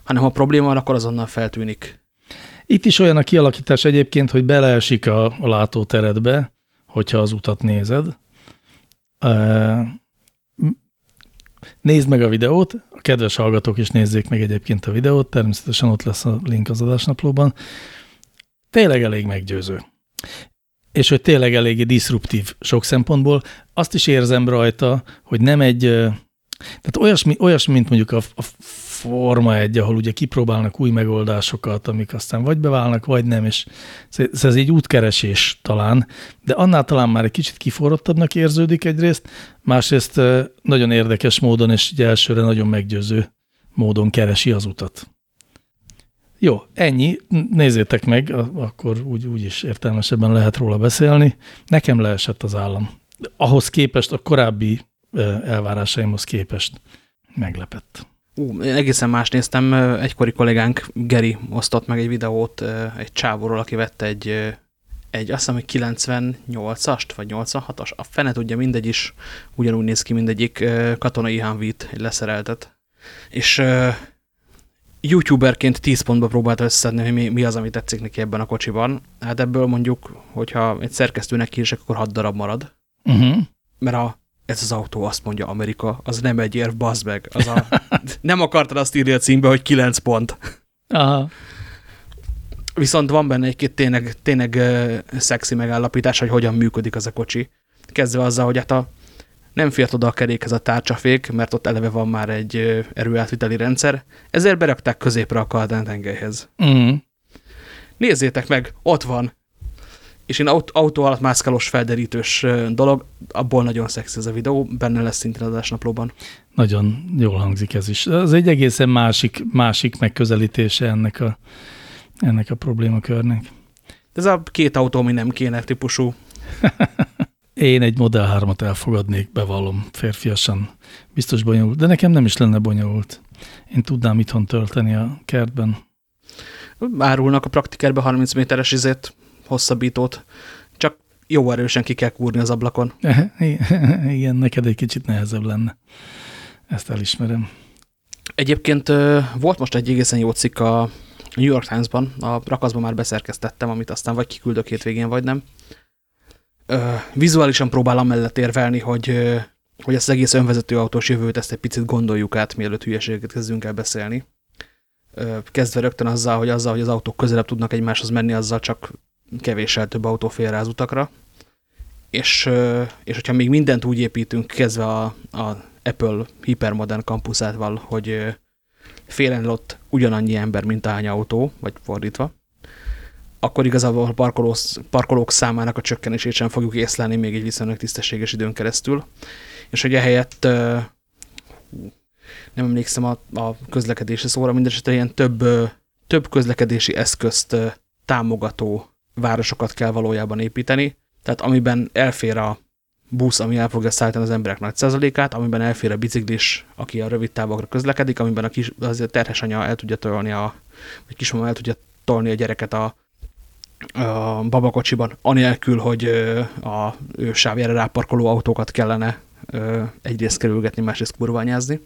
hanem ha probléma van, akkor azonnal feltűnik. Itt is olyan a kialakítás egyébként, hogy beleesik a látóteredbe, hogyha az utat nézed. Nézd meg a videót, a kedves hallgatók is nézzék meg egyébként a videót, természetesen ott lesz a link az adásnaplóban. Tényleg elég meggyőző és hogy tényleg eléggé diszruptív sok szempontból. Azt is érzem rajta, hogy nem egy, tehát olyasmi, olyasmi mint mondjuk a, a Forma egy, ahol ugye kipróbálnak új megoldásokat, amik aztán vagy beválnak, vagy nem, és ez, ez egy útkeresés talán, de annál talán már egy kicsit kiforrottabbnak érződik egyrészt, másrészt nagyon érdekes módon, és ugye elsőre nagyon meggyőző módon keresi az utat. Jó, ennyi, nézzétek meg, akkor úgy, úgy is értelmesebben lehet róla beszélni. Nekem leesett az állam. Ahhoz képest, a korábbi elvárásaimhoz képest meglepett. Ú, én egészen más néztem. Egykori kollégánk, Geri osztott meg egy videót egy csávóról, aki vette egy, egy azt hiszem, hogy 98-ast, vagy 86-as, a fene tudja, mindegy is, ugyanúgy néz ki mindegyik katonai Humvee-t, egy leszereltet. És youtuberként 10 pontba próbált összedni, hogy mi, mi az, ami tetszik neki ebben a kocsiban. Hát ebből mondjuk, hogyha egy szerkesztőnek kísek, akkor 6 darab marad. Uh mhm. -huh. Mert a, ez az autó azt mondja Amerika, az nem egy érv, bazd meg. Az a, nem akartad azt írni a címbe, hogy 9 pont. Aha. Viszont van benne egy-két tényleg, tényleg uh, szexi megállapítás, hogy hogyan működik az a kocsi. Kezdve azzal, hogy hát a nem fért oda a kerékhez a tárcsafék, mert ott eleve van már egy erőátviteli rendszer, ezért berakták középre a kardán tengelyhez. Mm. Nézzétek meg, ott van. És én autó alatt mászkálós felderítős dolog, abból nagyon szexi ez a videó, benne lesz szintén az naplóban. Nagyon jól hangzik ez is. Ez egy egészen másik, másik megközelítése ennek a, ennek a problémakörnek. Ez a két autó, ami nem kéne típusú. Én egy Model 3-at elfogadnék, bevallom, férfiasan. Biztos bonyolult, de nekem nem is lenne bonyolult. Én tudnám itthon tölteni a kertben. Árulnak a praktikerbe 30 méteres izét, hosszabbítót, csak jó erősen ki kell kúrni az ablakon. Igen, neked egy kicsit nehezebb lenne. Ezt elismerem. Egyébként volt most egy egészen jó cikk a New York Times-ban, a rakaszban már beszerkeztettem, amit aztán vagy kiküldök hétvégén, vagy nem vizuálisan próbálom mellett érvelni, hogy, hogy ezt az egész önvezető autós jövőt ezt egy picit gondoljuk át, mielőtt hülyeségeket kezdünk el beszélni. kezdve rögtön azzal, hogy azzal, hogy az autók közelebb tudnak egymáshoz menni, azzal csak kevéssel több autó fél rá az utakra. És, és hogyha még mindent úgy építünk, kezdve a, a Apple hipermodern kampusátval, hogy félen ott ugyanannyi ember, mint a autó, vagy fordítva, akkor igazából a parkoló, parkolók számának a csökkenését sem fogjuk észlelni még egy viszonylag tisztességes időn keresztül. És hogy ehelyett nem emlékszem a, a közlekedési szóra, mindesetre ilyen több, több közlekedési eszközt támogató városokat kell valójában építeni. Tehát amiben elfér a busz, ami el fogja szállítani az emberek nagy százalékát, amiben elfér a biciklis, aki a rövid távokra közlekedik, amiben a, kis, az a terhes anya el tudja tolni a, vagy kismama el tudja tolni a gyereket a, babakocsiban, anélkül, hogy a ő sávjára ráparkoló autókat kellene egyrészt kerülgetni, másrészt kurványázni.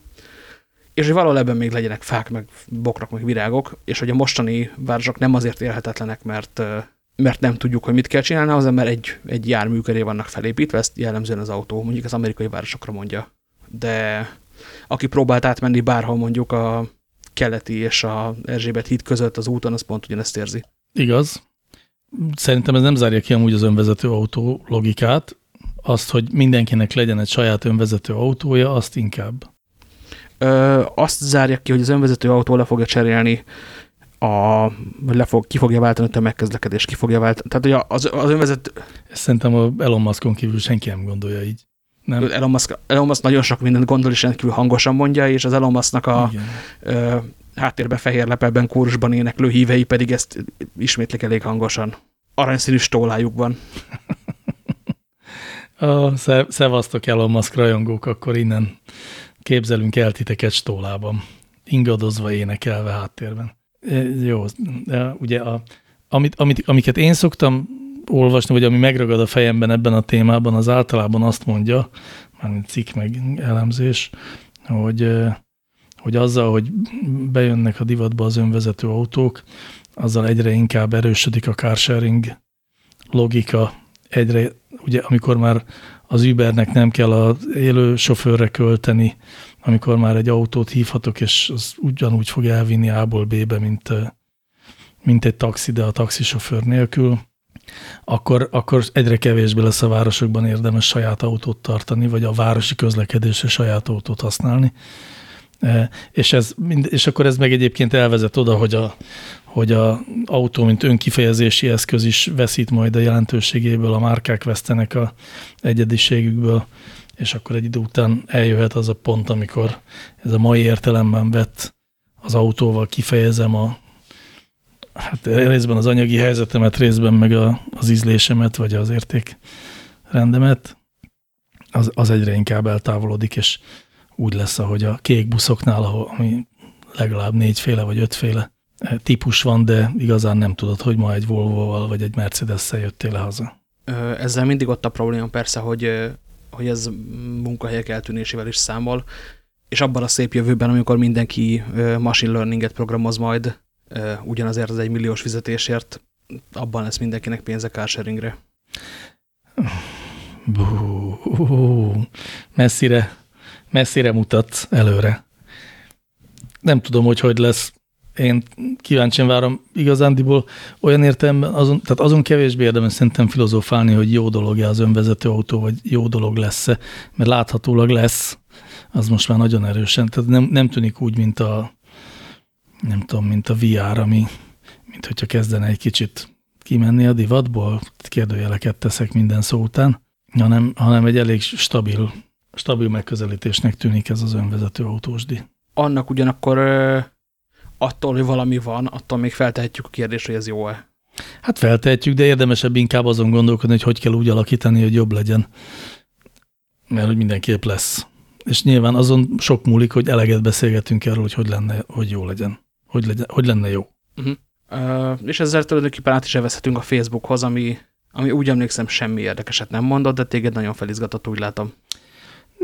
és hogy valahol ebben még legyenek fák, meg bokrak, meg virágok, és hogy a mostani városok nem azért élhetetlenek, mert, mert nem tudjuk, hogy mit kell csinálni, az mert egy, egy jármű köré vannak felépítve, ezt jellemzően az autó, mondjuk az amerikai városokra mondja. De aki próbált átmenni bárhol mondjuk a keleti és a Erzsébet híd között az úton, az pont ugyanezt érzi. Igaz. Szerintem ez nem zárja ki amúgy az önvezető autó logikát. Azt, hogy mindenkinek legyen egy saját önvezető autója, azt inkább. Ö, azt zárja ki, hogy az önvezető autó le fogja cserélni a, le fog, ki fogja váltani a tömegközlekedést, ki fogja váltani. Tehát az, az önvezető... Ezt szerintem a Elon Muskon kívül senki nem gondolja így. Nem. Elon, Musk, Elon Musk nagyon sok mindent gondol, és rendkívül hangosan mondja, és az Elon Musknak a ö, háttérbe fehér lepelben kórusban éneklő hívei pedig ezt ismétlik elég hangosan. Aranyszínű stólájuk van. a, szevasztok Elon rajongók, akkor innen képzelünk el titeket stólában, ingadozva énekelve háttérben. E, jó, de ugye a, amit, amit, amiket én szoktam olvasni, vagy ami megragad a fejemben ebben a témában, az általában azt mondja, mármint cikk meg elemzés, hogy, e, hogy azzal, hogy bejönnek a divatba az önvezető autók, azzal egyre inkább erősödik a carsharing logika, egyre, ugye amikor már az Ubernek nem kell az élő sofőrre költeni, amikor már egy autót hívhatok, és az ugyanúgy fog elvinni A-ból B-be, mint, mint egy taxi, de a taxisofőr nélkül, akkor, akkor egyre kevésbé lesz a városokban érdemes saját autót tartani, vagy a városi közlekedésre saját autót használni. És, ez, és akkor ez meg egyébként elvezet oda, hogy a, hogy a autó, mint önkifejezési eszköz is veszít majd a jelentőségéből, a márkák vesztenek a egyediségükből, és akkor egy idő után eljöhet az a pont, amikor ez a mai értelemben vett az autóval kifejezem a hát részben az anyagi helyzetemet, részben meg a, az ízlésemet, vagy az értékrendemet, az, az egyre inkább eltávolodik, és úgy lesz, ahogy a kék buszoknál, ahol, ami legalább négyféle vagy ötféle típus van, de igazán nem tudod, hogy ma egy Volvo-val vagy egy Mercedes-szel jöttél le haza. Ezzel mindig ott a probléma persze, hogy, hogy ez munkahelyek eltűnésével is számol, és abban a szép jövőben, amikor mindenki machine learninget programoz majd, ugyanazért az egy milliós fizetésért, abban lesz mindenkinek pénze carsharingre. Messzire, messzire mutat előre. Nem tudom, hogy hogy lesz. Én kíváncsian várom igazándiból. Olyan értelemben, azon, tehát azon kevésbé érdemes szerintem filozófálni, hogy jó dolog-e az önvezető autó, vagy jó dolog lesz-e, mert láthatólag lesz, az most már nagyon erősen, tehát nem, nem tűnik úgy, mint a nem tudom, mint a VR, ami mint hogyha kezdene egy kicsit kimenni a divatból, kérdőjeleket teszek minden szó után, hanem, hanem egy elég stabil, stabil megközelítésnek tűnik ez az önvezető autósdi. Annak ugyanakkor attól, hogy valami van, attól még feltehetjük a kérdést, hogy ez jó-e. Hát feltehetjük, de érdemesebb inkább azon gondolkodni, hogy hogy kell úgy alakítani, hogy jobb legyen. Mert hogy mindenképp lesz. És nyilván azon sok múlik, hogy eleget beszélgetünk erről, hogy hogy lenne, hogy jó legyen. Hogy, legyen, hogy lenne jó. Uh -huh. uh, és ezzel tulajdonképpen át is elveszhetünk a Facebookhoz, ami, ami úgy emlékszem semmi érdekeset nem mondott, de téged nagyon felizgatott, úgy látom.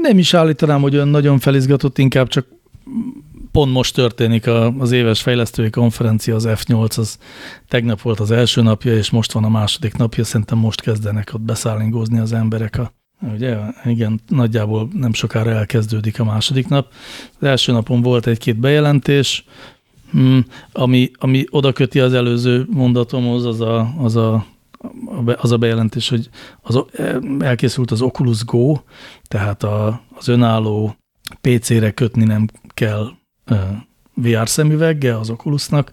Nem is állítanám, hogy olyan nagyon felizgatott, inkább csak pont most történik az éves fejlesztői konferencia, az F8, az tegnap volt az első napja, és most van a második napja, szerintem most kezdenek ott beszállingózni az emberek. A, ugye, igen, nagyjából nem sokára elkezdődik a második nap. Az első napon volt egy-két bejelentés, hmm, ami, ami oda köti az előző mondatomhoz, az a, az a az a bejelentés, hogy az, elkészült az Oculus Go, tehát a, az önálló PC-re kötni nem kell VR szemüvegge az Oculusnak,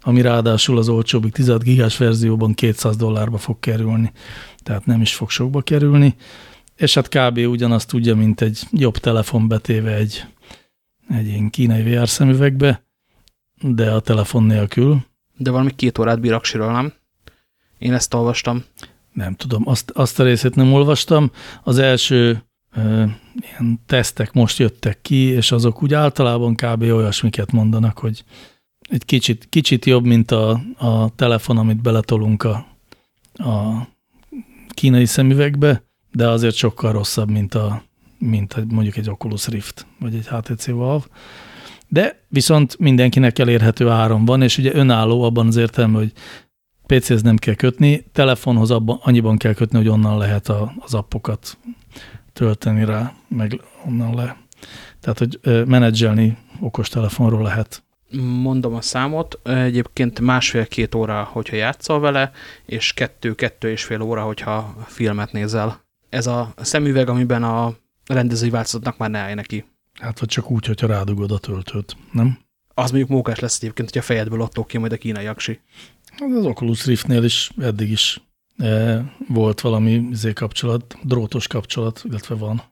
ami ráadásul az olcsóbbik 10 gigás verzióban 200 dollárba fog kerülni, tehát nem is fog sokba kerülni, és hát kb. ugyanazt tudja, mint egy jobb telefon betéve egy, egy ilyen kínai VR szemüvegbe, de a telefon nélkül. De valami két órát bír aksiről, nem? Én ezt olvastam. Nem tudom, azt, azt a részét nem olvastam. Az első ilyen tesztek most jöttek ki, és azok úgy általában kb. olyasmiket mondanak, hogy egy kicsit, kicsit jobb, mint a, a telefon, amit beletolunk a, a kínai szemüvegbe, de azért sokkal rosszabb, mint, a, mint a, mondjuk egy Oculus Rift, vagy egy HTC Valve. De viszont mindenkinek elérhető áron van, és ugye önálló abban az értelme, hogy PC-hez nem kell kötni, telefonhoz abban, annyiban kell kötni, hogy onnan lehet a, az appokat tölteni rá, meg onnan le. Tehát, hogy menedzselni okostelefonról lehet. Mondom a számot, egyébként másfél-két óra, hogyha játszol vele, és kettő-kettő és fél óra, hogyha filmet nézel. Ez a szemüveg, amiben a rendezői változatnak már ne állj neki. Hát vagy csak úgy, hogyha rádugod a töltőt, nem? Az mondjuk mókás lesz egyébként, hogy a fejedből ott ki majd a kínai aksi. Hát az Oculus Riftnél is eddig is e, volt valami izé kapcsolat, drótos kapcsolat, illetve van.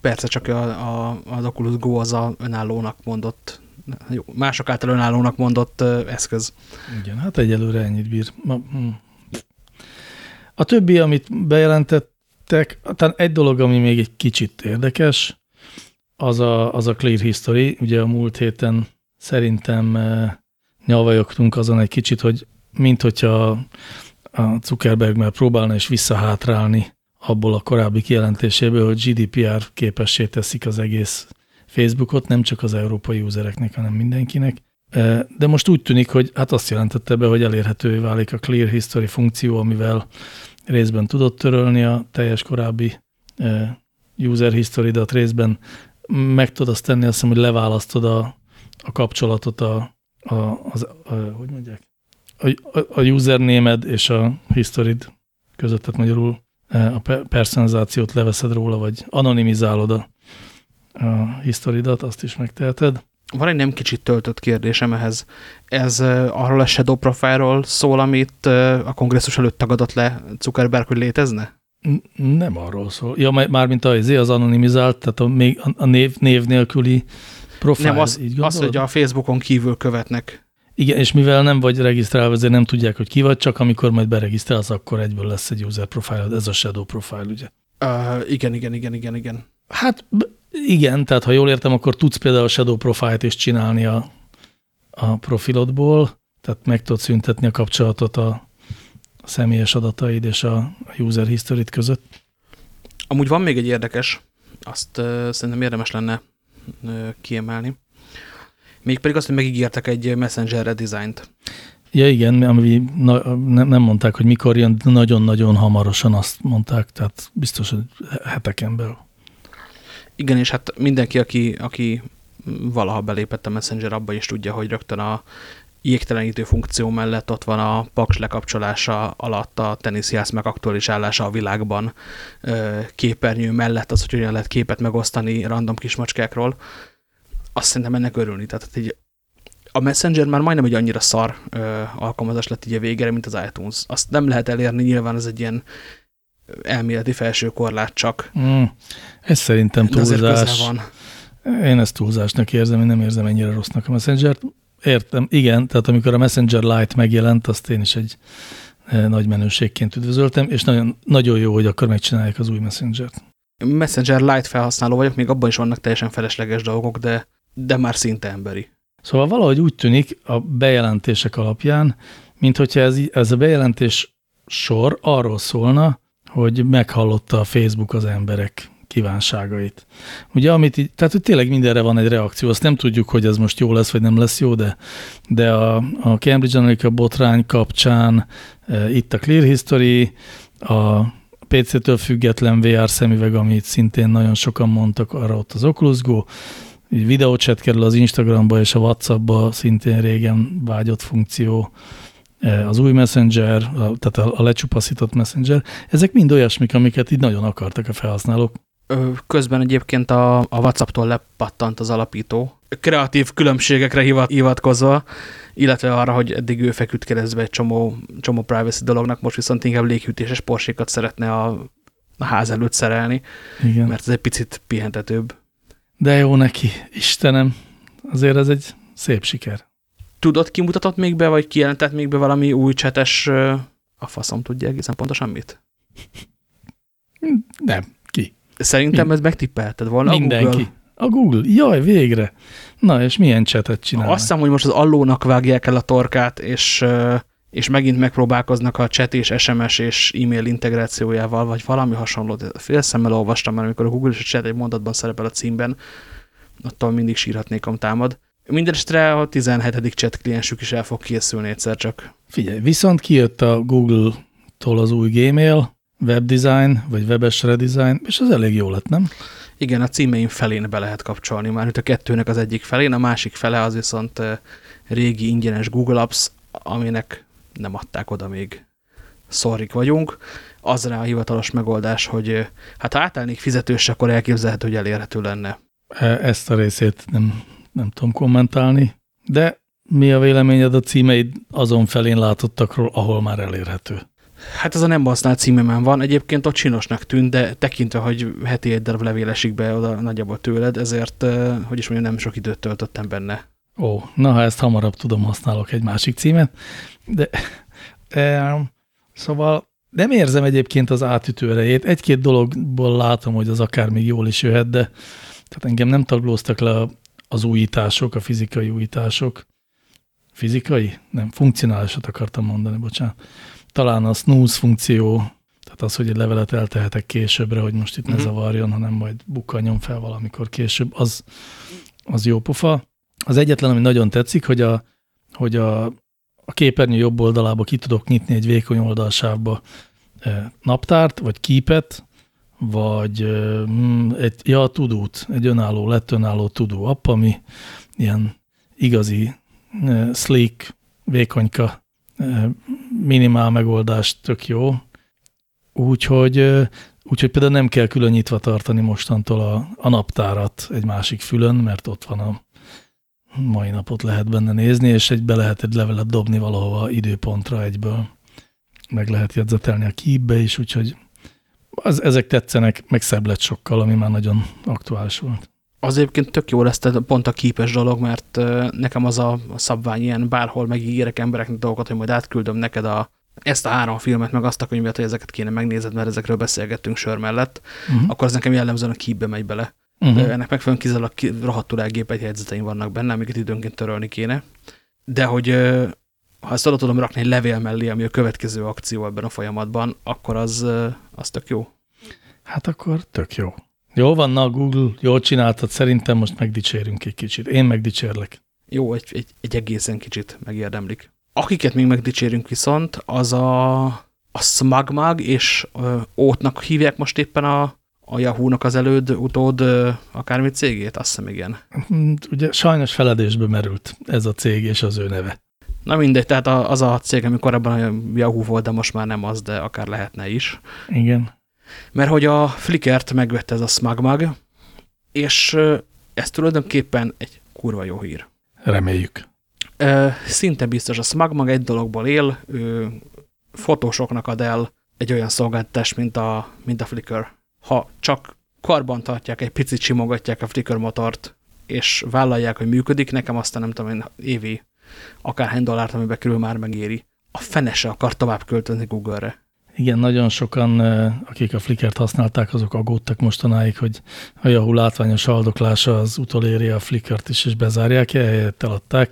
Persze, csak a, a, az Oculus Go az a önállónak mondott, jó, mások által önállónak mondott eszköz. Igen, hát egyelőre ennyit bír. Hm. A többi, amit bejelentettek, talán egy dolog, ami még egy kicsit érdekes, az a, az a Clear History. Ugye a múlt héten szerintem nyavajogtunk azon egy kicsit, hogy mint hogyha a Zuckerberg már próbálna is visszahátrálni abból a korábbi kijelentéséből, hogy GDPR képessé teszik az egész Facebookot, nem csak az európai usereknek, hanem mindenkinek. De most úgy tűnik, hogy hát azt jelentette be, hogy elérhetővé válik a Clear History funkció, amivel részben tudott törölni a teljes korábbi user history-dat, részben meg tudod azt tenni, azt hiszem, hogy leválasztod a, a kapcsolatot a, a, az, a, hogy mondják, a, a username és a historid között, tehát magyarul e, a personalizációt leveszed róla, vagy anonimizálod a, a historidat, azt is megteheted. Van egy nem kicsit töltött kérdésem ehhez. Ez uh, arról a Shadow Profile-ról szól, amit uh, a kongresszus előtt tagadott le Zuckerberg, hogy létezne? Nem arról szól. Ja, mármint az, az anonimizált, tehát a, még a név, név nélküli profil. Nem, az, így az, hogy a Facebookon kívül követnek. Igen, és mivel nem vagy regisztrálva, ezért nem tudják, hogy ki vagy, csak amikor majd beregisztrálsz, akkor egyből lesz egy user profile, ez a shadow profile, ugye? Uh, igen, igen, igen, igen, igen. Hát igen, tehát ha jól értem, akkor tudsz például a shadow profile-t is csinálni a, a profilodból, tehát meg tudod szüntetni a kapcsolatot a, a személyes adataid és a user history között. Amúgy van még egy érdekes, azt uh, szerintem érdemes lenne uh, kiemelni. Mégpedig azt, hogy megígértek egy Messenger redesignt. Ja igen, ami na, nem, nem mondták, hogy mikor jön, nagyon-nagyon hamarosan azt mondták, tehát biztos, hogy heteken belül. Igen, és hát mindenki, aki, aki valaha belépett a Messenger, abba is tudja, hogy rögtön a jégtelenítő funkció mellett ott van a paks lekapcsolása alatt a teniszjász meg aktualizálása a világban képernyő mellett, az, hogy hogyan lehet képet megosztani random kismacskákról azt szerintem ennek örülni. Tehát így a Messenger már majdnem egy annyira szar ö, alkalmazás lett így a végére, mint az iTunes. Azt nem lehet elérni, nyilván ez egy ilyen elméleti felső korlát csak. Mm, ez szerintem túlzás. Van. Én ezt túlzásnak érzem, én nem érzem ennyire rossznak a Messenger-t. Értem, igen, tehát amikor a Messenger Lite megjelent, azt én is egy nagy menőségként üdvözöltem, és nagyon, nagyon jó, hogy akkor megcsinálják az új Messenger-t. Messenger Lite felhasználó vagyok, még abban is vannak teljesen felesleges dolgok, de de már szinte emberi. Szóval valahogy úgy tűnik a bejelentések alapján, mint hogyha ez, ez a bejelentés sor arról szólna, hogy meghallotta a Facebook az emberek kívánságait. Ugye, amit így, tehát hogy tényleg mindenre van egy reakció, azt nem tudjuk, hogy ez most jó lesz, vagy nem lesz jó, de, de a, a Cambridge Analytica botrány kapcsán e, itt a Clear History, a PC-től független VR szemüveg, amit szintén nagyon sokan mondtak, arra ott az Oculus Go, videócset kerül az Instagramba és a Whatsappba, szintén régen vágyott funkció, e, az új Messenger, tehát a, lecsupaszított Messenger, ezek mind olyasmik, amiket így nagyon akartak a felhasználók. Közben egyébként a, a WhatsApp-tól lepattant az alapító, kreatív különbségekre hivatkozva, illetve arra, hogy eddig ő feküdt keresztbe egy csomó, csomó privacy dolognak, most viszont inkább léghűtéses porsékat szeretne a, a ház előtt szerelni, Igen. mert ez egy picit pihentetőbb. De jó neki, Istenem, azért ez egy szép siker. Tudod, kimutatott még be, vagy kijelentett még be valami új csetes, a faszom tudja egészen pontosan mit? Nem, ki? Szerintem ez megtippelted volna Mindenki. a Google. A Google, jaj, végre. Na, és milyen csetet csinál? Azt hiszem, hogy most az allónak vágják el a torkát, és, és megint megpróbálkoznak a chat és SMS és e-mail integrációjával, vagy valami hasonló. Félszemmel olvastam, mert amikor a Google és a chat egy mondatban szerepel a címben, attól mindig sírhatnékom támad. Mindenestre a 17. chat kliensük is el fog készülni egyszer csak. Figyelj, viszont kijött a Google-tól az új Gmail, webdesign, vagy webes redesign, és az elég jó lett, nem? Igen, a címeim felén be lehet kapcsolni, már a kettőnek az egyik felén, a másik fele az viszont régi ingyenes Google Apps, aminek nem adták oda még szorrik vagyunk. Az rá a hivatalos megoldás, hogy hát ha átállnék fizetős, akkor elképzelhető, hogy elérhető lenne. E, ezt a részét nem, nem tudom kommentálni, de mi a véleményed a címeid azon felén látottakról, ahol már elérhető? Hát ez a nem használt címemen van. Egyébként ott csinosnak tűnt, de tekintve, hogy heti egy darab levél esik be oda nagyjából tőled, ezért, hogy is mondjam, nem sok időt töltöttem benne. Ó, na ha ezt hamarabb tudom, használok egy másik címet. De e, szóval nem érzem egyébként az átütő erejét. Egy-két dologból látom, hogy az akár még jól is jöhet, de tehát engem nem taglóztak le az újítások, a fizikai újítások. Fizikai? Nem, funkcionálisat akartam mondani, bocsánat talán a snooze funkció, tehát az, hogy egy levelet eltehetek későbbre, hogy most itt ne mhm. zavarjon, hanem majd bukkanjon fel valamikor később, az, az jó pofa. Az egyetlen, ami nagyon tetszik, hogy a, hogy a, a képernyő jobb oldalába ki tudok nyitni egy vékony oldalsávba e, naptárt, vagy képet, vagy e, egy, ja, tudót, egy önálló, lett önálló tudó app, ami ilyen igazi e, sleek, vékonyka minimál megoldás tök jó. Úgyhogy, úgyhogy például nem kell külön nyitva tartani mostantól a, a naptárat egy másik fülön, mert ott van a mai napot lehet benne nézni, és egy be lehet egy levelet dobni valahova időpontra egyből. Meg lehet jegyzetelni a keepbe is, úgyhogy az, ezek tetszenek, meg szebb lett sokkal, ami már nagyon aktuális volt az egyébként tök jó lesz, pont a képes dolog, mert nekem az a, szabvány ilyen bárhol megígérek embereknek dolgokat, hogy majd átküldöm neked a, ezt a három filmet, meg azt a könyvet, hogy ezeket kéne megnézed, mert ezekről beszélgettünk sör mellett, uh mhm. -huh. akkor az nekem jellemzően a képbe megy bele. Uh mhm. -huh. Ennek megfelelően kizárólag rohadtul elgépelt jegyzeteim vannak benne, amiket időnként törölni kéne. De hogy ha ezt oda tudom rakni egy levél mellé, ami a következő akció ebben a folyamatban, akkor az, az tök jó. Hát akkor tök jó. Jó van, na Google, jól csináltad, szerintem most megdicsérünk egy kicsit. Én megdicsérlek. Jó, egy, egy, egy egészen kicsit megérdemlik. Akiket még megdicsérünk viszont, az a, a Smagmag, és ö, Ótnak hívják most éppen a, a Yahoo-nak az előd, utód ö, akármi cégét? Azt hiszem, igen. Hm, ugye sajnos feledésbe merült ez a cég és az ő neve. Na mindegy, tehát az a cég, ami korábban a Yahoo volt, de most már nem az, de akár lehetne is. Igen. Mert hogy a Flickert megvette ez a SmugMug, és ez tulajdonképpen egy kurva jó hír. Reméljük. Szinte biztos, a SmugMug egy dologból él, ő fotósoknak ad el egy olyan szolgáltatást, mint a, mint a Flickr. Ha csak karban tartják, egy picit simogatják a Flickr motort, és vállalják, hogy működik, nekem aztán nem tudom én évi akárhány dollárt, amibe kerül már megéri. A fene se akar tovább költeni Google-re. Igen, nagyon sokan, akik a Flickr-t használták, azok aggódtak mostanáig, hogy a Yahoo látványos haldoklása az utoléri a Flickr-t is, és bezárják -e, helyett eladták,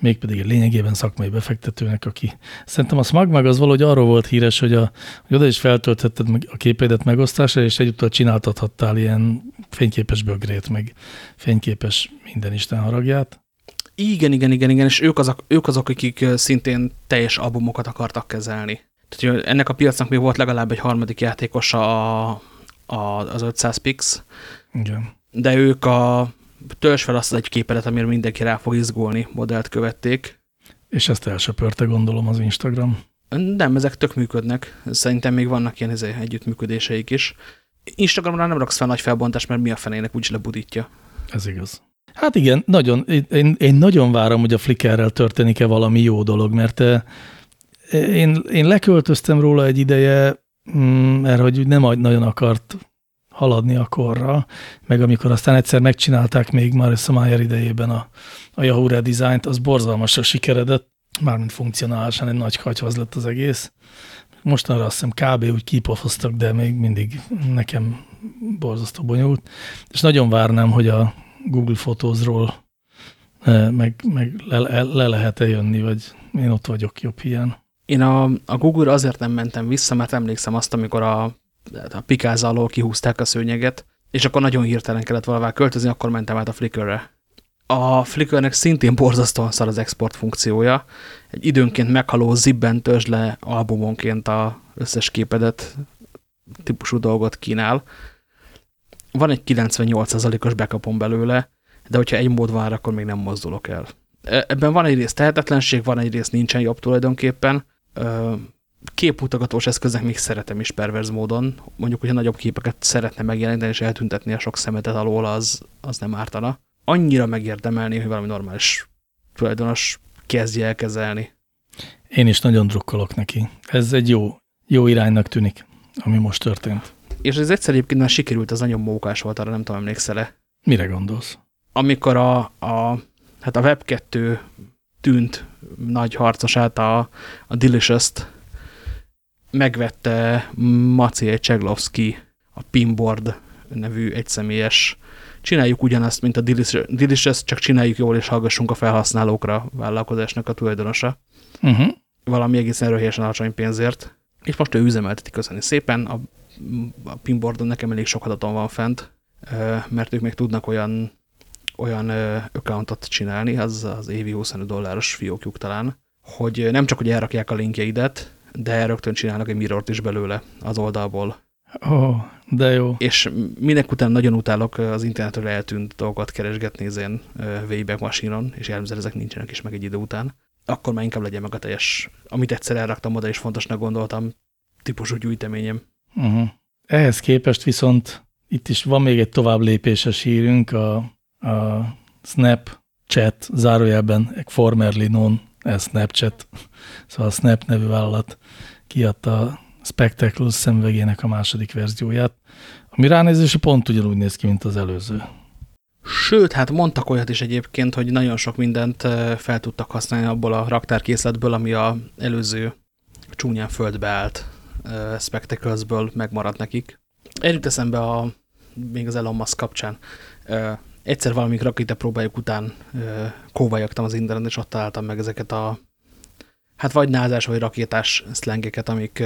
mégpedig lényegében szakmai befektetőnek, aki szerintem a SmugMag az valahogy arról volt híres, hogy, a, hogy oda is feltölthetted a képeidet megosztásra, és egyúttal csináltathattál ilyen fényképes bögrét, meg fényképes minden Isten haragját. Igen, igen, igen, igen, és ők azok, ők azok, akik szintén teljes albumokat akartak kezelni. Tehát ennek a piacnak még volt legalább egy harmadik játékosa a, a, az 500 Pix. Igen. De ők a törzs fel azt egy képedet, amire mindenki rá fog izgulni, modellt követték. És ezt elsöpörte, gondolom, az Instagram. Nem, ezek tök működnek. Szerintem még vannak ilyen izé, együttműködéseik is. Instagramra nem raksz fel nagy felbontást, mert mi a fenének úgyis lebudítja. Ez igaz. Hát igen, nagyon, én, én nagyon várom, hogy a Flickerrel történik-e valami jó dolog, mert én, én leköltöztem róla egy ideje, mm, mert hogy nem nagyon akart haladni a korra, meg amikor aztán egyszer megcsinálták még Marissa Mayer idejében a, a Yahoo redesign-t, az borzalmasra sikeredett, mármint funkcionálisan egy nagy katyvaz lett az egész. Mostanra azt hiszem kb. úgy kipofoztak, de még mindig nekem borzasztó bonyolult. És nagyon várnám, hogy a Google Photos-ról eh, meg, meg le, le lehet-e jönni, vagy én ott vagyok jobb hiány. Én a, a Google azért nem mentem vissza, mert emlékszem azt, amikor a, a Picasso alól kihúzták a szőnyeget, és akkor nagyon hirtelen kellett valahová költözni, akkor mentem át a Flickrre. A, Flickrnek szintén borzasztóan szar az export funkciója. Egy időnként meghaló zibben törzs le albumonként a összes képedet típusú dolgot kínál. Van egy 98%-os backupon belőle, de hogyha egy mód van, akkor még nem mozdulok el. E, ebben van egy rész tehetetlenség, van egy rész nincsen jobb tulajdonképpen. Képutagatós eszköznek még szeretem is perverz módon. Mondjuk, hogyha nagyobb képeket szeretne megjeleníteni és eltüntetni a sok szemetet alól, az, az nem ártana. Annyira megérdemelni, hogy valami normális tulajdonos kezdje el kezelni. Én is nagyon drukkolok neki. Ez egy jó, jó iránynak tűnik, ami most történt. És ez egyszer egyébként már sikerült, az nagyon mókás volt, arra nem tudom, emlékszel-e. Mire gondolsz? Amikor a, a, hát a Web2 tűnt nagy harcosát, a, a Delicious-t megvette Maciej Cseglovski, a Pinboard nevű egyszemélyes csináljuk ugyanazt, mint a Delicious, csak csináljuk jól, és hallgassunk a felhasználókra vállalkozásnak a tulajdonosa. Uh mhm. -huh. Valami egészen röhésen alacsony pénzért. És most ő üzemelteti köszönni szépen. A, a pinboardon nekem elég sok adatom van fent, mert ők még tudnak olyan, olyan accountot csinálni, az az évi 25 dolláros fiókjuk talán, hogy nem csak, hogy elrakják a linkjeidet, de rögtön csinálnak egy mirrort is belőle az oldalból. Oh, de jó. És minek után nagyon utálok az internetről eltűnt dolgokat keresgetni az én Wayback Machine-on, és jellemzően ezek nincsenek is meg egy idő után, akkor már inkább legyen meg a teljes, amit egyszer elraktam oda, és fontosnak gondoltam, típusú gyűjteményem. Uh -huh. Ehhez képest viszont itt is van még egy tovább lépéses hírünk, a, a Snapchat, zárójelben formerly known as Snapchat, szóval a Snap nevű vállalat kiadta Spectacles szemvegének a második verzióját, ami ránézése pont ugyanúgy néz ki, mint az előző. Sőt, hát mondtak olyat is egyébként, hogy nagyon sok mindent fel tudtak használni abból a raktárkészletből, ami a előző csúnyán földbe állt Spectaclesből megmaradt nekik. Erjut eszembe a, még az Elon Musk kapcsán. Egyszer valamik rakéta próbáljuk után kóvajogtam az interneten, és ott találtam meg ezeket a hát vagy názás, vagy rakétás szlengeket, amik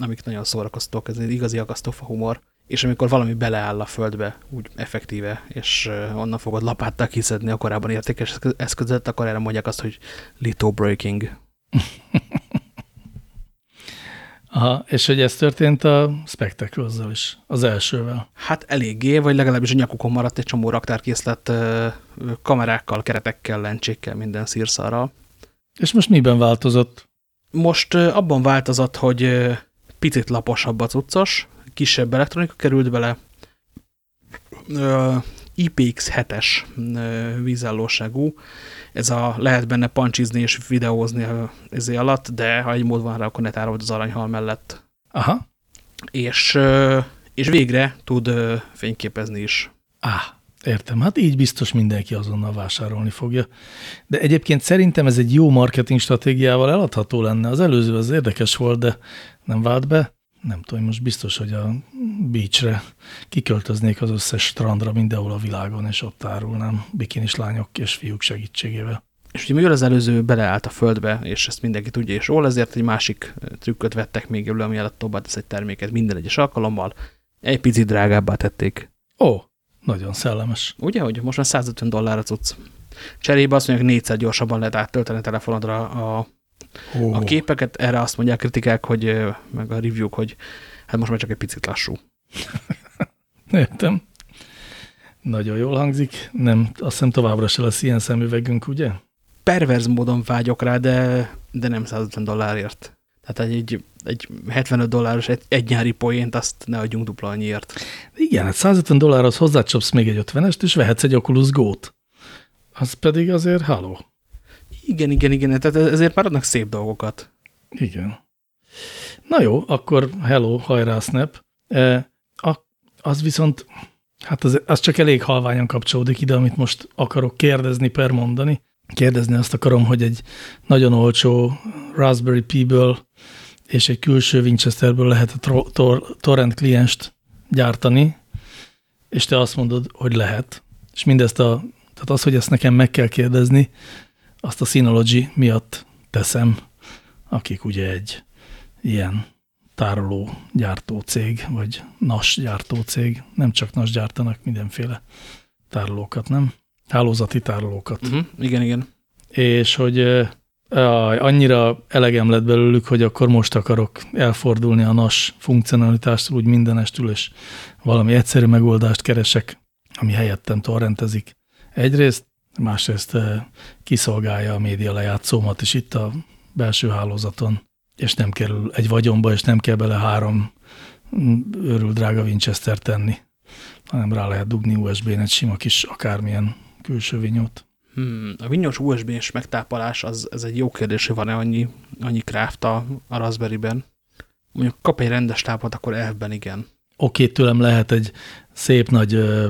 amik nagyon szórakoztatók, ez egy igazi akasztófa humor, és amikor valami beleáll a földbe, úgy effektíve, és onnan fogod lapáttal kiszedni a korábban értékes eszközet, akkor erre mondják azt, hogy litho breaking. Aha, és hogy ez történt a spectacles is, az elsővel. Hát eléggé, vagy legalábbis a nyakukon maradt egy csomó raktárkészlet kamerákkal, keretekkel, lencsékkel, minden szírszarral. És most miben változott? Most abban változott, hogy picit laposabb a cuccos, kisebb elektronika került bele, IPX7-es vízállóságú, ez a lehet benne pancsizni és videózni ezé alatt, de ha egy mód van rá, akkor ne tárolod az aranyhal mellett. Aha. És, és végre tud fényképezni is. Ah, értem. Hát így biztos mindenki azonnal vásárolni fogja. De egyébként szerintem ez egy jó marketing stratégiával eladható lenne. Az előző az érdekes volt, de nem vált be. Nem tudom, most biztos, hogy a beachre kiköltöznék az összes strandra mindenhol a világon, és ott árulnám bikinis lányok és fiúk segítségével. És ugye mivel az előző beleállt a földbe, és ezt mindenki tudja és ról, ezért egy másik trükköt vettek még elő, ami alatt tovább tesz egy terméket minden egyes alkalommal. Egy picit drágábbá tették. Ó, nagyon szellemes. Ugye, hogy most már 150 dollárra tudsz. Cserébe azt mondják, négyszer gyorsabban lehet áttölteni a telefonodra a Oh. A képeket erre azt mondják kritikák, hogy meg a review hogy hát most már csak egy picit lassú. Értem. Nagyon jól hangzik. Nem, azt hiszem továbbra se lesz ilyen szemüvegünk, ugye? Perverz módon vágyok rá, de, de nem 150 dollárért. Tehát egy, egy 75 dolláros egy, egy nyári poént, azt ne adjunk dupla annyiért. Igen, hát 150 dollárhoz hozzácsapsz még egy 50-est, és vehetsz egy Oculus Go-t. Az pedig azért haló. Igen, igen, igen, tehát ezért már adnak szép dolgokat. Igen. Na jó, akkor hello, hajrá, snap. E, a, az viszont, hát az, az csak elég halványan kapcsolódik ide, amit most akarok kérdezni per mondani. Kérdezni azt akarom, hogy egy nagyon olcsó Raspberry Pi-ből és egy külső Winchesterből lehet a tor torrent klienst gyártani, és te azt mondod, hogy lehet. És mindezt a, tehát az, hogy ezt nekem meg kell kérdezni, azt a Synology miatt teszem, akik ugye egy ilyen tároló gyártó cég, vagy NAS gyártó cég, nem csak NAS gyártanak, mindenféle tárolókat, nem? hálózati tárolókat. Uh -huh. Igen, igen. És hogy Aj, annyira elegem lett belőlük, hogy akkor most akarok elfordulni a NAS funkcionalitástól úgy mindenestül, és valami egyszerű megoldást keresek, ami helyettem torrentezik. Egyrészt, másrészt kiszolgálja a média lejátszómat is itt a belső hálózaton, és nem kerül egy vagyonba, és nem kell bele három mm, őrül drága Winchester tenni, hanem rá lehet dugni USB-n egy sima kis akármilyen külső vinyót. Hmm, a vinyos USB-s megtápolás, az, ez egy jó kérdés, hogy van-e annyi, annyi craft a, a Raspberry-ben. Mondjuk kap egy rendes tápot, akkor elfben igen. Oké, tőlem lehet egy szép nagy, uh,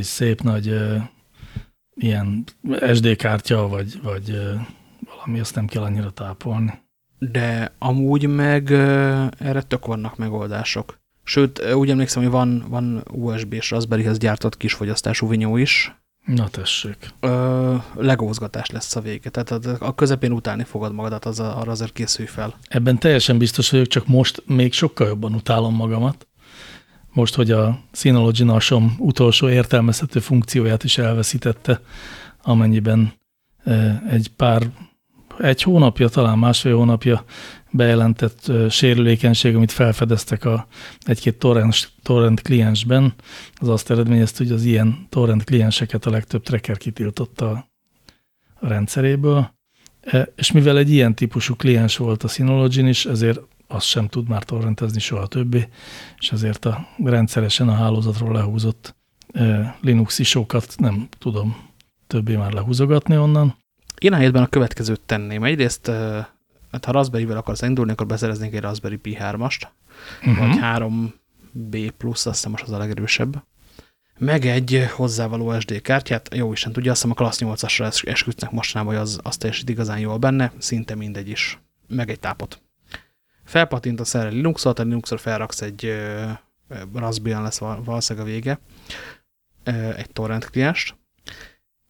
szép nagy uh, ilyen SD kártya, vagy, vagy valami, azt nem kell annyira tápolni. De amúgy meg erre tök vannak megoldások. Sőt, úgy emlékszem, hogy van, van USB-s Raspberryhez gyártott kisfogyasztású vinyó is, Na tessék. Ö, legózgatás lesz a vége. Tehát a közepén utálni fogod magadat, az arra azért készülj fel. Ebben teljesen biztos vagyok, csak most még sokkal jobban utálom magamat. Most, hogy a Synology nasom utolsó értelmezhető funkcióját is elveszítette, amennyiben egy pár, egy hónapja, talán másfél hónapja bejelentett sérülékenység, amit felfedeztek a egy-két torrent, torrent kliensben, az azt eredményezte, hogy az ilyen torrent klienseket a legtöbb tracker kitiltotta a rendszeréből, e, és mivel egy ilyen típusú kliens volt a synology is, ezért azt sem tud már torrentezni soha többé, és ezért a rendszeresen a hálózatról lehúzott Linux isókat nem tudom többé már lehúzogatni onnan. Én a helyetben a következőt tenném. Egyrészt hát ha Raspberry-vel akarsz indulni, akkor beszereznék egy Raspberry Pi 3-ast, uh -huh. vagy 3B plusz, azt hiszem most az a legerősebb. Meg egy hozzávaló SD kártyát, jó Isten tudja, azt hiszem a Class 8-asra esküdnek mostanában, hogy az, az teljesít igazán jól benne, szinte mindegy is. Meg egy tápot. Felpatintasz erre Linuxot, a Linuxra felraksz egy Raspberry lesz valószínűleg a vége, egy torrent klienst,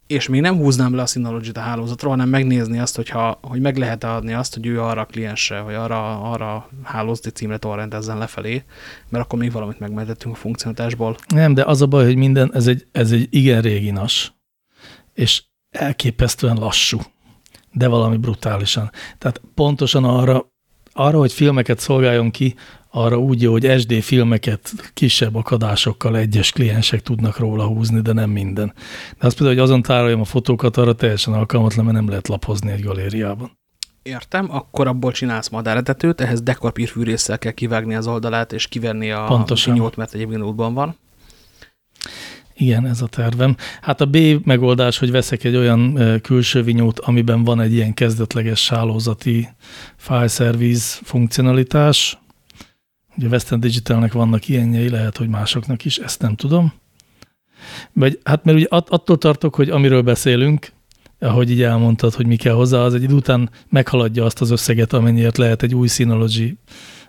és még nem húznám le a Synology-t a hálózatról, hanem megnézni azt, hogyha, hogy meg lehet adni azt, hogy ő arra a kliensre, vagy arra, arra hálózati címre torrentezzen lefelé, mert akkor még valamit megmentettünk a funkcionalitásból. Nem, de az a baj, hogy minden, ez egy, ez egy igen régi nas, és elképesztően lassú, de valami brutálisan. Tehát pontosan arra, arra, hogy filmeket szolgáljon ki, arra úgy jó, hogy SD filmeket kisebb akadásokkal egyes kliensek tudnak róla húzni, de nem minden. De azt például, hogy azon tároljam a fotókat, arra teljesen alkalmatlan, mert nem lehet lapozni egy galériában. Értem, akkor abból csinálsz madáretetőt, ehhez dekorpírfűrésszel kell kivágni az oldalát, és kivenni a Pontosan. vinyót, mert egyébként útban van. Igen, ez a tervem. Hát a B megoldás, hogy veszek egy olyan külső vinyót, amiben van egy ilyen kezdetleges hálózati file service funkcionalitás, Ugye Western Digitalnek vannak ilyenjei, lehet, hogy másoknak is, ezt nem tudom. Vagy, hát mert ugye attól tartok, hogy amiről beszélünk, ahogy így elmondtad, hogy mi kell hozzá, az egy idő után meghaladja azt az összeget, amennyiért lehet egy új Synology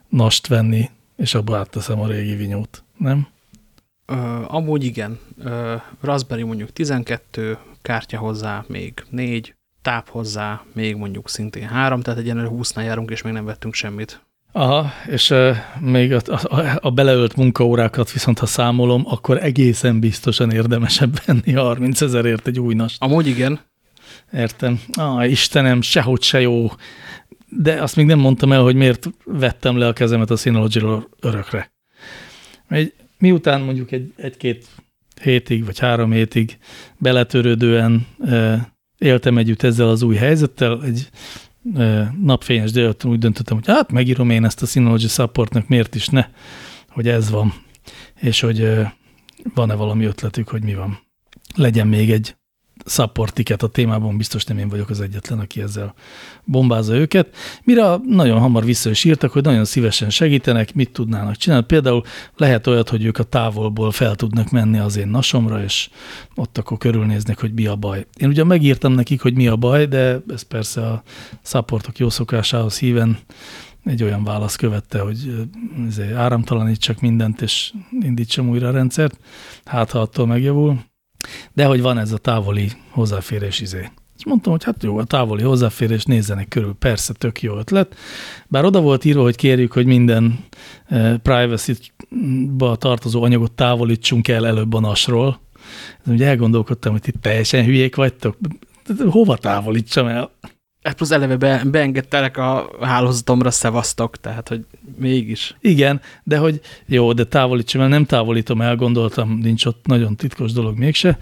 nast venni, és abba átteszem a régi vinyót, nem? Uh, amúgy igen. Uh, Raspberry mondjuk 12, kártya hozzá még 4, táp hozzá még mondjuk szintén 3, tehát egyenlőre 20-nál járunk, és még nem vettünk semmit. Aha, és uh, még a, a, a beleölt munkaórákat viszont ha számolom, akkor egészen biztosan érdemesebb venni 30 ezerért egy új nast. Amúgy igen. Értem. Ah, Istenem, sehogy se jó. De azt még nem mondtam el, hogy miért vettem le a kezemet a synology örökre. Egy, miután mondjuk egy, egy-két hétig, vagy három hétig beletörődően uh, éltem együtt ezzel az új helyzettel, egy napfényes délután úgy döntöttem, hogy hát megírom én ezt a Synology Supportnak, miért is ne, hogy ez van, és hogy van-e valami ötletük, hogy mi van. Legyen még egy support ticket a témában, biztos nem én vagyok az egyetlen, aki ezzel bombázza őket. Mire nagyon hamar vissza is írtak, hogy nagyon szívesen segítenek, mit tudnának csinálni. Például lehet olyat, hogy ők a távolból fel tudnak menni az én nasomra, és ott akkor körülnéznek, hogy mi a baj. Én ugye megírtam nekik, hogy mi a baj, de ez persze a supportok jó szokásához híven egy olyan válasz követte, hogy áramtalanítsak mindent, és indítsam újra a rendszert. Hát, ha attól megjavul de hogy van ez a távoli hozzáférés izé. És mondtam, hogy hát jó, a távoli hozzáférés nézzenek körül, persze, tök jó ötlet. Bár oda volt írva, hogy kérjük, hogy minden eh, privacy-ba tartozó anyagot távolítsunk el előbb a nasról, Úgy elgondolkodtam, hogy itt teljesen hülyék vagytok. Hova távolítsam el? Hát plusz eleve be, beengedtelek a hálózatomra szevasztok, tehát hogy mégis. Igen, de hogy jó, de távolítsam el, nem távolítom el, gondoltam, nincs ott nagyon titkos dolog mégse.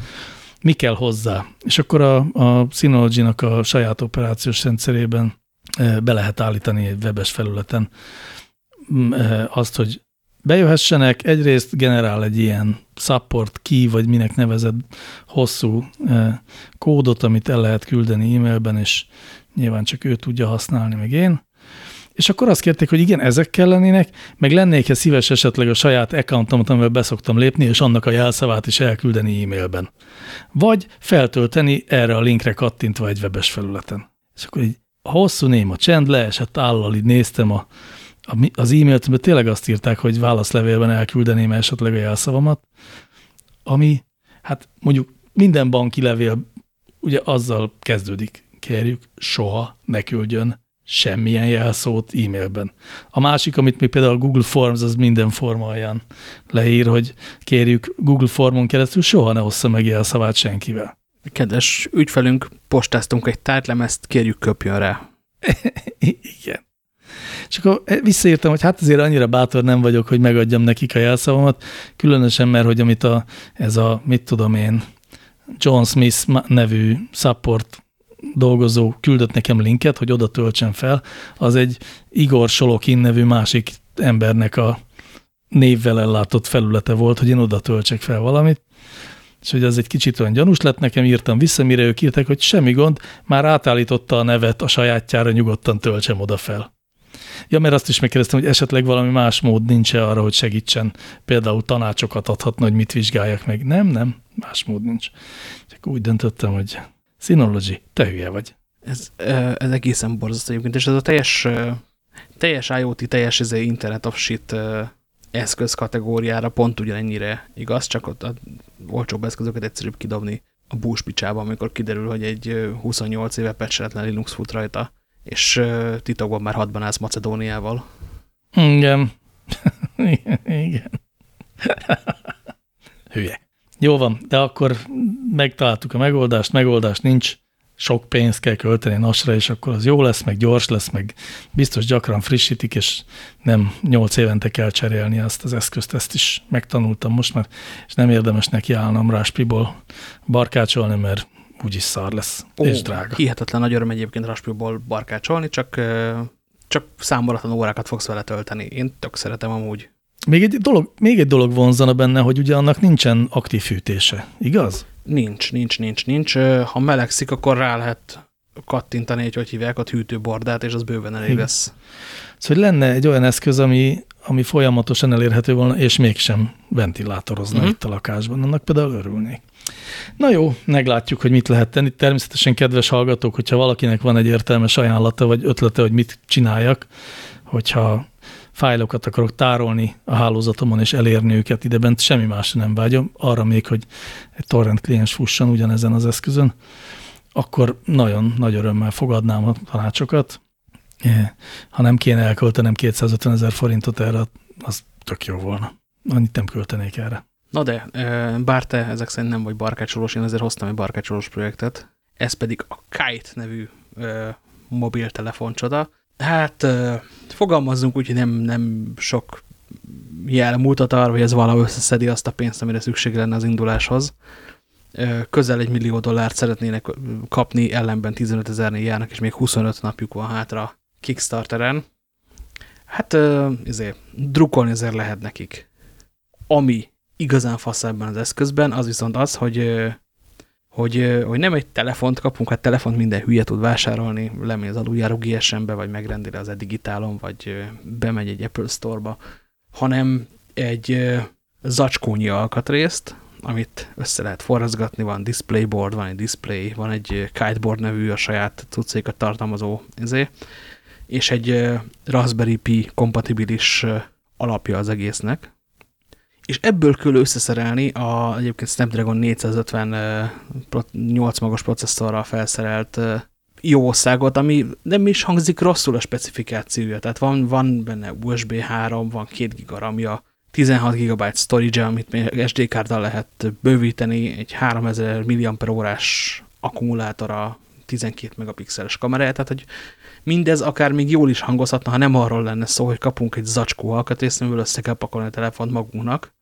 Mi kell hozzá? És akkor a, a Synology-nak a saját operációs rendszerében e, be lehet állítani egy webes felületen e, azt, hogy bejöhessenek, egyrészt generál egy ilyen support key, vagy minek nevezett hosszú e, kódot, amit el lehet küldeni e-mailben, és nyilván csak ő tudja használni, meg én. És akkor azt kérték, hogy igen, ezek kellenének, meg lennék-e szíves esetleg a saját accountomat, amivel beszoktam lépni, és annak a jelszavát is elküldeni e-mailben. Vagy feltölteni erre a linkre kattintva egy webes felületen. És akkor így a hosszú néma csend leesett állal, így néztem a, a, az e-mailt, mert tényleg azt írták, hogy válaszlevélben elküldeném esetleg a jelszavamat, ami, hát mondjuk minden banki levél ugye azzal kezdődik, kérjük, soha ne küldjön semmilyen jelszót e-mailben. A másik, amit még például Google Forms, az minden forma olyan leír, hogy kérjük Google Formon keresztül soha ne hozza meg jelszavát senkivel. Kedves ügyfelünk, postáztunk egy tárgylemezt, kérjük köpjön rá. Igen. És akkor visszaírtam, hogy hát azért annyira bátor nem vagyok, hogy megadjam nekik a jelszavamat, különösen, mert hogy amit a, ez a, mit tudom én, John Smith nevű support dolgozó küldött nekem linket, hogy oda töltsem fel, az egy Igor Solokin nevű másik embernek a névvel ellátott felülete volt, hogy én oda töltsek fel valamit, és hogy az egy kicsit olyan gyanús lett, nekem írtam vissza, mire ők írtak, hogy semmi gond, már átállította a nevet a sajátjára, nyugodtan töltsem oda fel. Ja, mert azt is megkérdeztem, hogy esetleg valami más mód nincs -e arra, hogy segítsen, például tanácsokat adhatna, hogy mit vizsgáljak meg. Nem, nem, más mód nincs. Csak úgy döntöttem, hogy Synology, te hülye vagy. Ez, ez egészen borzasztó egyébként, és ez a teljes, teljes IoT, teljes ez Internet of Shit eszköz kategóriára pont ugyanennyire igaz, csak ott a olcsóbb eszközöket egyszerűbb kidobni a búspicsába, amikor kiderül, hogy egy 28 éve pecseletlen Linux fut rajta, és titokban már hadban állsz Macedóniával. Igen. Igen. Hülye. Jó van, de akkor megtaláltuk a megoldást, megoldás nincs, sok pénzt kell költeni nasra, és akkor az jó lesz, meg gyors lesz, meg biztos gyakran frissítik, és nem nyolc évente kell cserélni azt az eszközt, ezt is megtanultam most már, és nem érdemes neki állnom Raspiból barkácsolni, mert úgyis szar lesz, Ó, és drága. Hihetetlen nagy öröm egyébként Raspiból barkácsolni, csak, csak számolatlan órákat fogsz vele tölteni. Én tök szeretem amúgy. Még egy, dolog, még egy dolog vonzana benne, hogy ugye annak nincsen aktív fűtése, igaz? Nincs, nincs, nincs, nincs. Ha melegszik, akkor rá lehet kattintani, hogy hogy hívják a hűtőbordát, és az bőven elég lesz. Szóval lenne egy olyan eszköz, ami, ami folyamatosan elérhető volna, és mégsem ventilátorozna uh mhm. -huh. itt a lakásban. Annak például örülnék. Na jó, meglátjuk, hogy mit lehet tenni. Természetesen, kedves hallgatók, hogyha valakinek van egy értelmes ajánlata, vagy ötlete, hogy mit csináljak, hogyha fájlokat akarok tárolni a hálózatomon és elérni őket ide bent, semmi másra nem vágyom, arra még, hogy egy torrent kliens fusson ugyanezen az eszközön, akkor nagyon nagy örömmel fogadnám a tanácsokat. Ha nem kéne elköltenem 250 ezer forintot erre, az tök jó volna. Annyit nem költenék erre. Na de, bár te ezek szerint nem vagy barkácsolós, én ezért hoztam egy barkácsolós projektet. Ez pedig a Kite nevű mobiltelefon csoda, Hát fogalmazzunk úgy, hogy nem, nem sok jel mutat arra, hogy ez valahogy összeszedi azt a pénzt, amire szükség lenne az induláshoz. Közel egy millió dollárt szeretnének kapni, ellenben 15 ezernél járnak, és még 25 napjuk van hátra Kickstarteren. Hát ezért, drukkolni azért lehet nekik. Ami igazán fasz ebben az eszközben, az viszont az, hogy hogy, hogy nem egy telefont kapunk, hát telefont minden hülye tud vásárolni, lemegy az aluljáró GSM-be, vagy megrendeli az e-digitálon, vagy bemegy egy Apple Store-ba, hanem egy zacskónyi alkatrészt, amit össze lehet forrazgatni, van displayboard, van egy display, van egy kiteboard nevű a saját cuccékat tartalmazó izé, és egy Raspberry Pi kompatibilis alapja az egésznek, és ebből kell összeszerelni a egyébként Snapdragon 450 8 magos processzorral felszerelt jószágot, ami nem is hangzik rosszul a specifikációja. Tehát van, van benne USB 3, van 2 GB RAM-ja, 16 GB storage amit még SD kárddal lehet bővíteni, egy 3000 mAh akkumulátora, 12 megapixeles kamerája, tehát hogy mindez akár még jól is hangozhatna, ha nem arról lenne szó, hogy kapunk egy zacskó alkatrészt, amiből össze kell pakolni a telefont magunknak.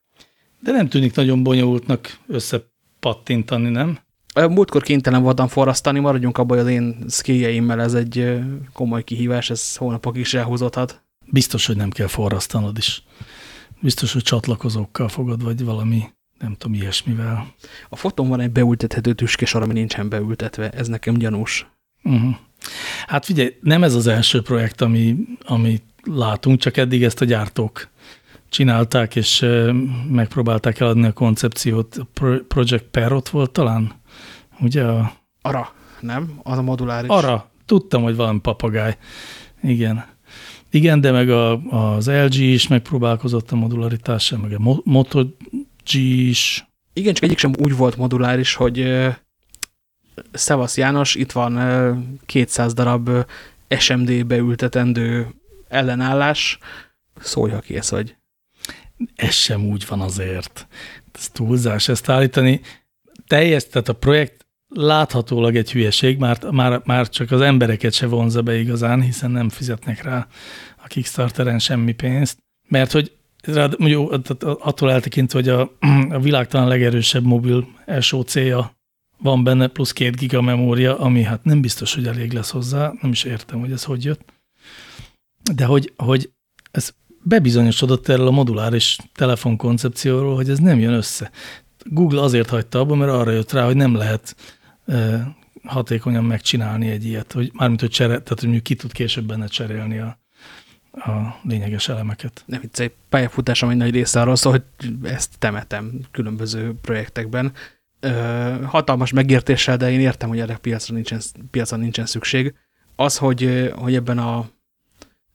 De nem tűnik nagyon bonyolultnak összepattintani, nem? Múltkor kénytelen voltam forrasztani, maradjunk abban, hogy az én szkéjeimmel ez egy komoly kihívás, ez hónapok is elhúzódhat. Biztos, hogy nem kell forrasztanod is. Biztos, hogy csatlakozókkal fogod, vagy valami, nem tudom, ilyesmivel. A fotón van egy beültethető tüskésor, ami nincsen beültetve. Ez nekem gyanús. Uh -huh. Hát figyelj, nem ez az első projekt, ami, ami látunk, csak eddig ezt a gyártók csinálták, és megpróbálták eladni a koncepciót. Project Perot volt talán? Ugye a... Ara, nem? Az a moduláris. Ara. Tudtam, hogy valami papagáj. Igen. Igen, de meg a, az LG is megpróbálkozott a modularitással, meg a Moto G is. Igen, csak egyik sem úgy volt moduláris, hogy uh, Szevasz János, itt van uh, 200 darab uh, SMD beültetendő ellenállás, szólj, ha kész vagy. Ez sem úgy van azért. Ez túlzás ezt állítani. Teljes, tehát a projekt láthatólag egy hülyeség, már, már, már csak az embereket se vonza be igazán, hiszen nem fizetnek rá a Kickstarteren semmi pénzt, mert hogy mondjuk attól eltekintve, hogy a, a világ talán legerősebb mobil SOC-ja van benne, plusz két giga memória, ami hát nem biztos, hogy elég lesz hozzá, nem is értem, hogy ez hogy jött. De hogy, hogy ez bebizonyosodott erről a moduláris telefonkoncepcióról, hogy ez nem jön össze. Google azért hagyta abba, mert arra jött rá, hogy nem lehet hatékonyan megcsinálni egy ilyet, hogy mármint, hogy, csere, tehát, hogy ki tud később benne cserélni a, a lényeges elemeket. Nem itt egy pályafutásom egy nagy része arról szól, hogy ezt temetem különböző projektekben. Ö, hatalmas megértéssel, de én értem, hogy erre piacra nincsen, piacra nincsen szükség. Az, hogy, hogy ebben a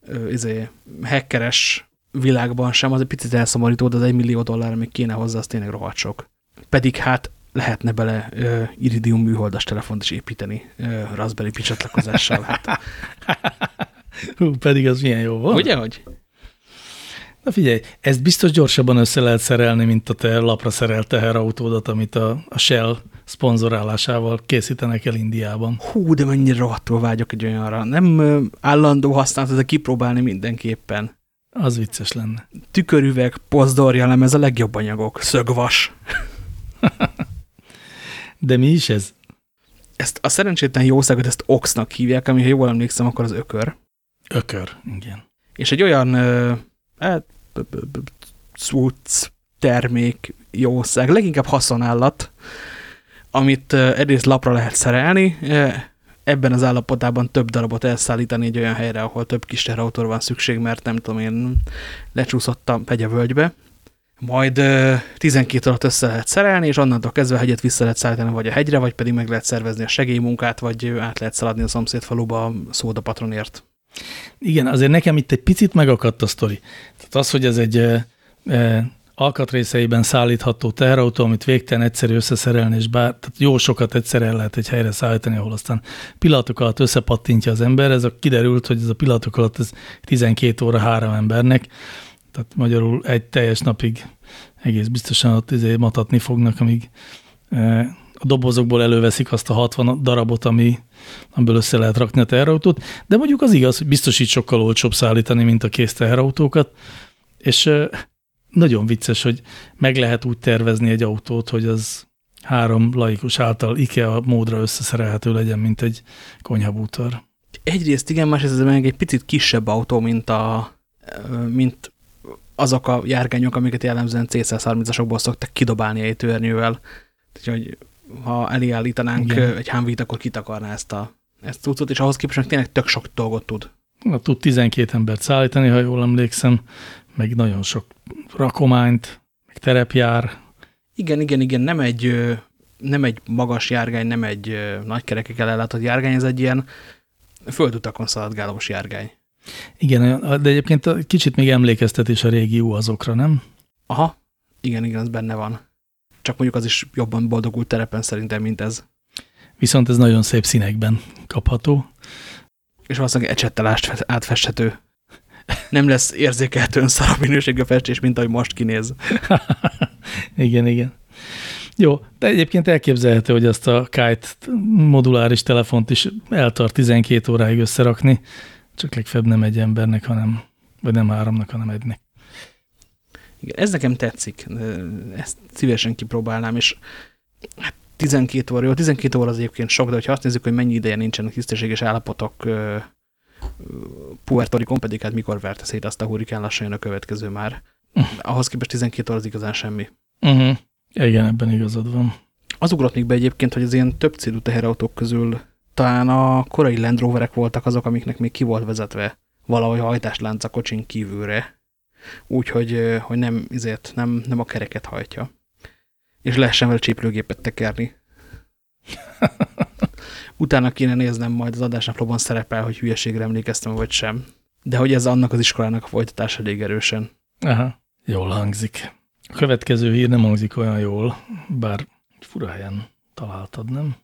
ö, izé, hackeres világban sem, az egy picit elszomorító, de az egy millió dollár, amíg kéne hozzá, az tényleg rohadt sok. Pedig hát lehetne bele uh, iridium műholdas telefont is építeni uh, Raspberry Pi csatlakozással. Hát. Hú, pedig az milyen jó volt. Ugye, hogy? Na figyelj, ezt biztos gyorsabban össze lehet szerelni, mint a te lapra szerelt teherautódat, amit a, a Shell szponzorálásával készítenek el Indiában. Hú, de mennyire rohadtul vágyok egy olyanra. Nem állandó használat, de kipróbálni mindenképpen. Az vicces lenne. Tükörüveg, pozdorjalem, ez a legjobb anyagok. Szögvas. De mi is ez? Ezt a szerencsétlen jószágot ezt oxnak hívják, ami, ha jól emlékszem, akkor az ökör. Ökör, igen. És egy olyan hát, cucc termék jószág, leginkább haszonállat, amit egyrészt lapra lehet szerelni, ebben az állapotában több darabot elszállítani egy olyan helyre, ahol több kis teherautóra van szükség, mert nem tudom én, lecsúszottam a völgybe, majd 12 alatt össze lehet szerelni, és onnantól kezdve a hegyet vissza lehet szállítani vagy a hegyre, vagy pedig meg lehet szervezni a segélymunkát, vagy át lehet szaladni a szomszéd faluba szódapatronért. Igen, azért nekem itt egy picit megakadt a sztori. Tehát az, hogy ez egy e, e, alkatrészeiben szállítható teherautó, amit végtelen egyszerű összeszerelni, és bár, tehát jó sokat egyszerre lehet egy helyre szállítani, ahol aztán pillanatok alatt összepattintja az ember. Ez a kiderült, hogy ez a pillanatok alatt ez 12 óra három embernek, tehát magyarul egy teljes napig egész biztosan ott izé matatni fognak, amíg e, a dobozokból előveszik azt a 60 darabot, ami, amiből össze lehet rakni a teherautót, de mondjuk az igaz, hogy biztos így sokkal olcsóbb szállítani, mint a kész teherautókat, és nagyon vicces, hogy meg lehet úgy tervezni egy autót, hogy az három laikus által IKEA módra összeszerelhető legyen, mint egy konyhabútor. Egyrészt igen, másrészt ez meg egy picit kisebb autó, mint, a, mint azok a járgányok, amiket jellemzően C130-asokból szoktak kidobálni egy törnyővel. Úgyhogy ha elállítanánk Igen. egy humvee akkor kitakarná ezt a ezt tudsz, és ahhoz képest tényleg tök sok dolgot tud. Na, tud 12 embert szállítani, ha jól emlékszem, meg nagyon sok rakományt, meg terepjár. Igen, igen, igen, nem egy, nem egy magas járgány, nem egy nagy kerekekkel ellátott járgány, ez egy ilyen földutakon szaladgálós járgány. Igen, de egyébként kicsit még emlékeztet is a régi azokra, nem? Aha, igen, igen, ez benne van. Csak mondjuk az is jobban boldogult terepen szerintem, mint ez. Viszont ez nagyon szép színekben kapható. És valószínűleg ecsettel átfesthető. nem lesz érzékeltően szarabb minőségű a festés, mint ahogy most kinéz. igen, igen. Jó, de egyébként elképzelhető, hogy azt a Kite moduláris telefont is eltart 12 óráig összerakni, csak legfeljebb nem egy embernek, hanem, vagy nem háromnak, hanem egynek. Igen, ez nekem tetszik, ezt szívesen kipróbálnám, és hát 12 óra, jó, 12 óra az egyébként sok, de ha azt nézzük, hogy mennyi ideje nincsenek tisztességes állapotok, Puerto Ricon pedig hát mikor verte szét azt a hurikán lassan jön a következő már. Uh. Ahhoz képest 12 óra az igazán semmi. Uh mhm. -huh. Igen, ebben igazad van. Az ugrott még be egyébként, hogy az ilyen több célú teherautók közül talán a korai Land Roverek voltak azok, amiknek még ki volt vezetve valahogy hajtáslánc a kocsin kívülre. Úgyhogy hogy nem, izért, nem, nem a kereket hajtja. És lehessen vele cséplőgépet tekerni. Utána kéne néznem, majd az adásnaplóban szerepel, hogy hülyeségre emlékeztem, vagy sem. De hogy ez annak az iskolának a folytatás elég erősen. Aha, jól hangzik. A következő hír nem hangzik olyan jól, bár fura helyen találtad, nem?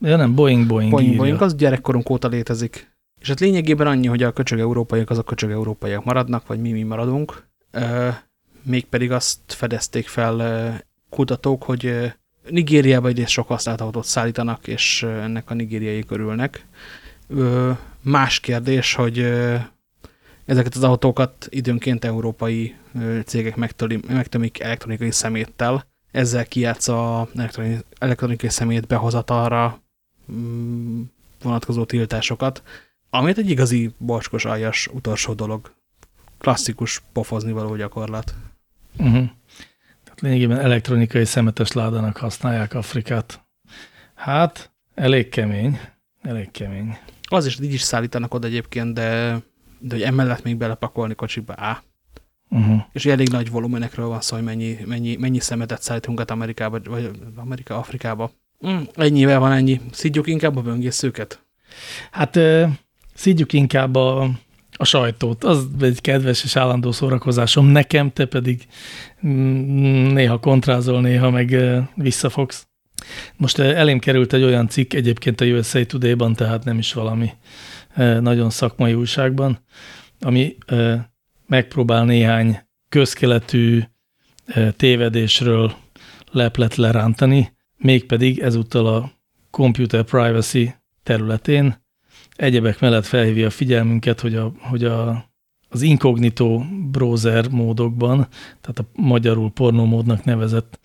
Ja nem, Boeing, Boeing Boeing, írja. Boeing, az gyerekkorunk óta létezik. És hát lényegében annyi, hogy a köcsög európaiak azok köcsög európaiak maradnak, vagy mi mi maradunk. Mégpedig azt fedezték fel kutatók, hogy Nigériába egyrészt sok használt autót szállítanak, és ennek a nigériai körülnek. Más kérdés, hogy ezeket az autókat időnként európai cégek megtömik elektronikai szeméttel, ezzel kijátsz a elektronikai szemét behozatalra mm, vonatkozó tiltásokat, amit egy igazi borskos aljas utolsó dolog. Klasszikus pofozni való gyakorlat. Uh mhm. -huh. Tehát lényegében elektronikai szemetes ládának használják Afrikát. Hát, elég kemény. Elég kemény. Az is, így is szállítanak oda egyébként, de, de hogy emellett még belepakolni kocsiba, á. Uh -huh. És elég nagy volumenekről van szó, hogy mennyi, mennyi, mennyi szemetet szállítunk át Amerikába, vagy Amerika, Afrikába. Mm, ennyivel van ennyi. Szidjuk inkább a böngészőket? Hát szidjuk inkább a, a sajtót. Az egy kedves és állandó szórakozásom nekem, te pedig mm, néha kontrázol, néha meg visszafogsz. Most elém került egy olyan cikk egyébként a USA Today-ban, tehát nem is valami nagyon szakmai újságban, ami megpróbál néhány közkeletű tévedésről leplet lerántani, mégpedig ezúttal a computer privacy területén, egyebek mellett felhívja a figyelmünket, hogy, a, hogy a, az incognito browser módokban, tehát a magyarul pornómódnak nevezett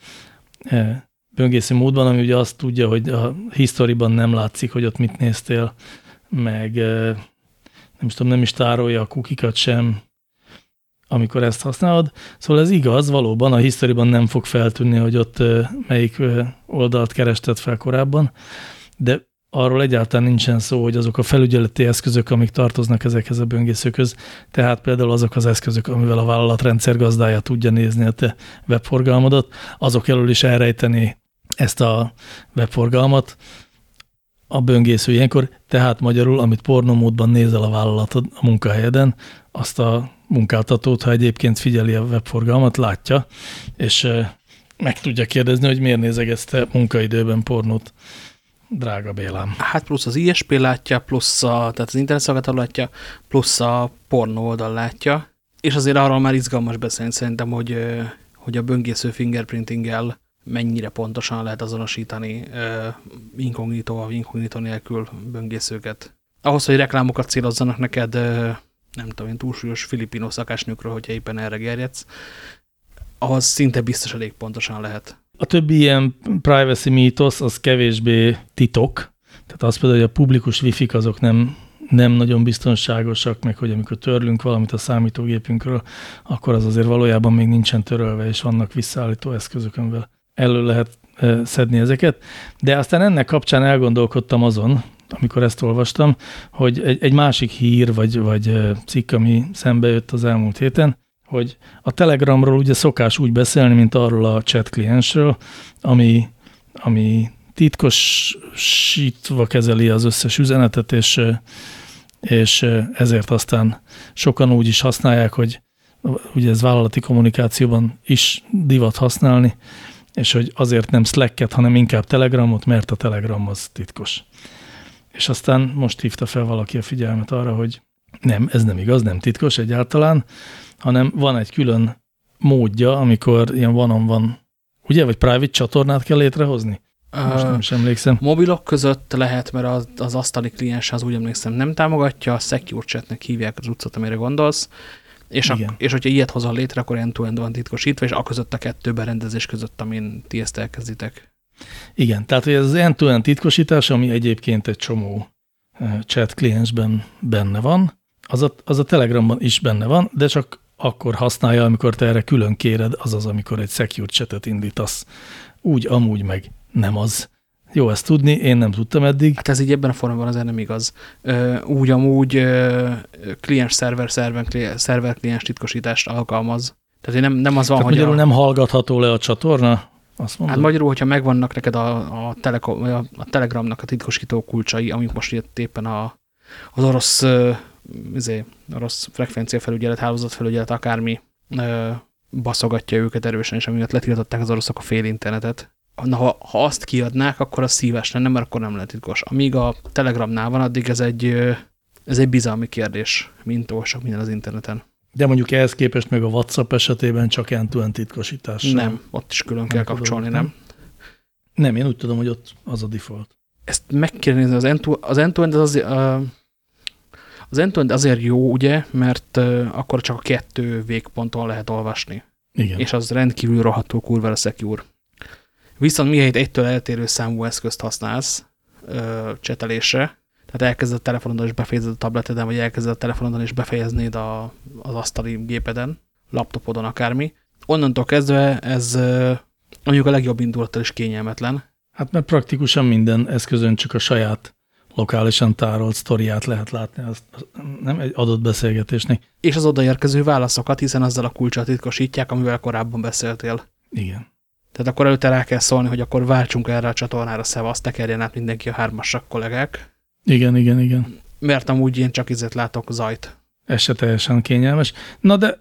e, böngésző módban, ami ugye azt tudja, hogy a historiban nem látszik, hogy ott mit néztél, meg e, nem is tudom, nem is tárolja a kukikat sem, amikor ezt használod. Szóval ez igaz, valóban a historiban nem fog feltűnni, hogy ott e, melyik oldalt kerested fel korábban, de arról egyáltalán nincsen szó, hogy azok a felügyeleti eszközök, amik tartoznak ezekhez a böngészőköz, tehát például azok az eszközök, amivel a vállalatrendszer gazdája tudja nézni a te webforgalmadat, azok elől is elrejteni ezt a webforgalmat a böngésző ilyenkor, tehát magyarul, amit pornomódban nézel a vállalatod a munkahelyeden, azt a munkáltatót, ha egyébként figyeli a webforgalmat, látja, és meg tudja kérdezni, hogy miért nézegezte munkaidőben pornót Drága Bélám. Hát plusz az ISP látja, plusz a, tehát az internetszolgáltató látja, plusz a pornó oldal látja, és azért arról már izgalmas beszélni szerintem, hogy, hogy a böngésző fingerprintinggel mennyire pontosan lehet azonosítani uh, inkognitó, inkognitó nélkül böngészőket. Ahhoz, hogy reklámokat célozzanak neked, nem tudom, én túlsúlyos filipino szakásnőkről, hogyha éppen erre gerjedsz, ahhoz szinte biztos elég pontosan lehet. A többi ilyen privacy mítosz az kevésbé titok, tehát az például, hogy a publikus wifi azok nem, nem nagyon biztonságosak, meg hogy amikor törlünk valamit a számítógépünkről, akkor az azért valójában még nincsen törölve, és vannak visszaállító eszközök, amivel elő lehet e, szedni ezeket. De aztán ennek kapcsán elgondolkodtam azon, amikor ezt olvastam, hogy egy, egy másik hír, vagy, vagy cikk, ami szembe jött az elmúlt héten, hogy a Telegramról ugye szokás úgy beszélni, mint arról a chat kliensről, ami, ami titkosítva kezeli az összes üzenetet, és, és ezért aztán sokan úgy is használják, hogy ugye ez vállalati kommunikációban is divat használni, és hogy azért nem Slack-et, hanem inkább Telegramot, mert a Telegram az titkos. És aztán most hívta fel valaki a figyelmet arra, hogy Nem, ez nem igaz, nem titkos egyáltalán, hanem van egy külön módja, amikor ilyen van van, ugye, vagy private csatornát kell létrehozni? Most nem is emlékszem. Mobilok között lehet, mert az, az asztali kliens az úgy emlékszem nem támogatja, Secure Chatnek hívják az utcot, amire gondolsz, és, a, és hogyha ilyet hozol létre, akkor end-to-end van titkosítva, és a között a kettő berendezés között, amin ti ezt elkezditek. Igen, tehát hogy ez az end-to-end titkosítás, ami egyébként egy csomó chat kliensben benne van, az a, az a Telegramban is benne van, de csak akkor használja, amikor te erre külön kéred, azaz, amikor egy secure chatet indítasz. Úgy, amúgy meg nem az. Jó ezt tudni, én nem tudtam eddig. Hát ez így ebben a formában azért nem igaz. Úgy amúgy kliens-szerver szerver kliens titkosítást alkalmaz. Tehát nem, nem az van, Tehát hogy magyarul a... nem hallgatható le a csatorna? Azt mondod? Hát magyarul, hogyha megvannak neked a, a, teleko, a, a Telegramnak a titkosító kulcsai, amik most éppen a, az orosz, izé, orosz frekvenciafelügyelet, hálózatfelügyelet, akármi ö, baszogatja őket erősen, és amiatt letiltották az oroszok a fél internetet, na, ha, ha azt kiadnák, akkor az szíves lenne, mert akkor nem lehet titkos. Amíg a Telegramnál van, addig ez egy, ez egy bizalmi kérdés, mint oly sok minden az interneten. De mondjuk ehhez képest meg a WhatsApp esetében csak end-to-end titkosítás. Nem, ott is külön nem kell kapcsolni, nem? nem? Nem, én úgy tudom, hogy ott az a default. Ezt meg kell nézni, az end-to-end az, az, azért, az end azért jó, ugye, mert akkor csak a kettő végponton lehet olvasni. Igen. És az rendkívül rohadtul kurva secure. Viszont mihelyt egytől eltérő számú eszközt használsz ö, csetelésre, tehát elkezded a telefonodon és befejezed a tableteden, vagy elkezded a telefonodon és befejeznéd a, az asztali gépeden, laptopodon akármi. Onnantól kezdve ez mondjuk a legjobb indulattal is kényelmetlen. Hát mert praktikusan minden eszközön csak a saját lokálisan tárolt sztoriát lehet látni, azt nem egy adott beszélgetésnek. És az odaérkező válaszokat, hiszen azzal a kulcsot titkosítják, amivel korábban beszéltél. Igen. Tehát akkor előtte rá kell szólni, hogy akkor váltsunk erre a csatornára, szevasz, tekerjen át mindenki a hármasak kollégák. Igen, igen, igen. Mert amúgy én csak izet látok zajt. Ez se teljesen kényelmes. Na de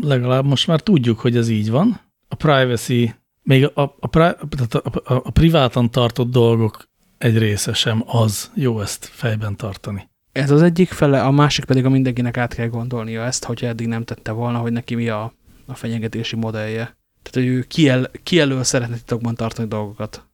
legalább most már tudjuk, hogy ez így van. A privacy, még a, a, a, a, a privátan tartott dolgok egy része sem az jó ezt fejben tartani. Ez az egyik fele, a másik pedig a mindenkinek át kell gondolnia ezt, hogyha eddig nem tette volna, hogy neki mi a, a fenyegetési modellje. Tehát, hogy ő kiel, kielől szeretne titokban tartani dolgokat.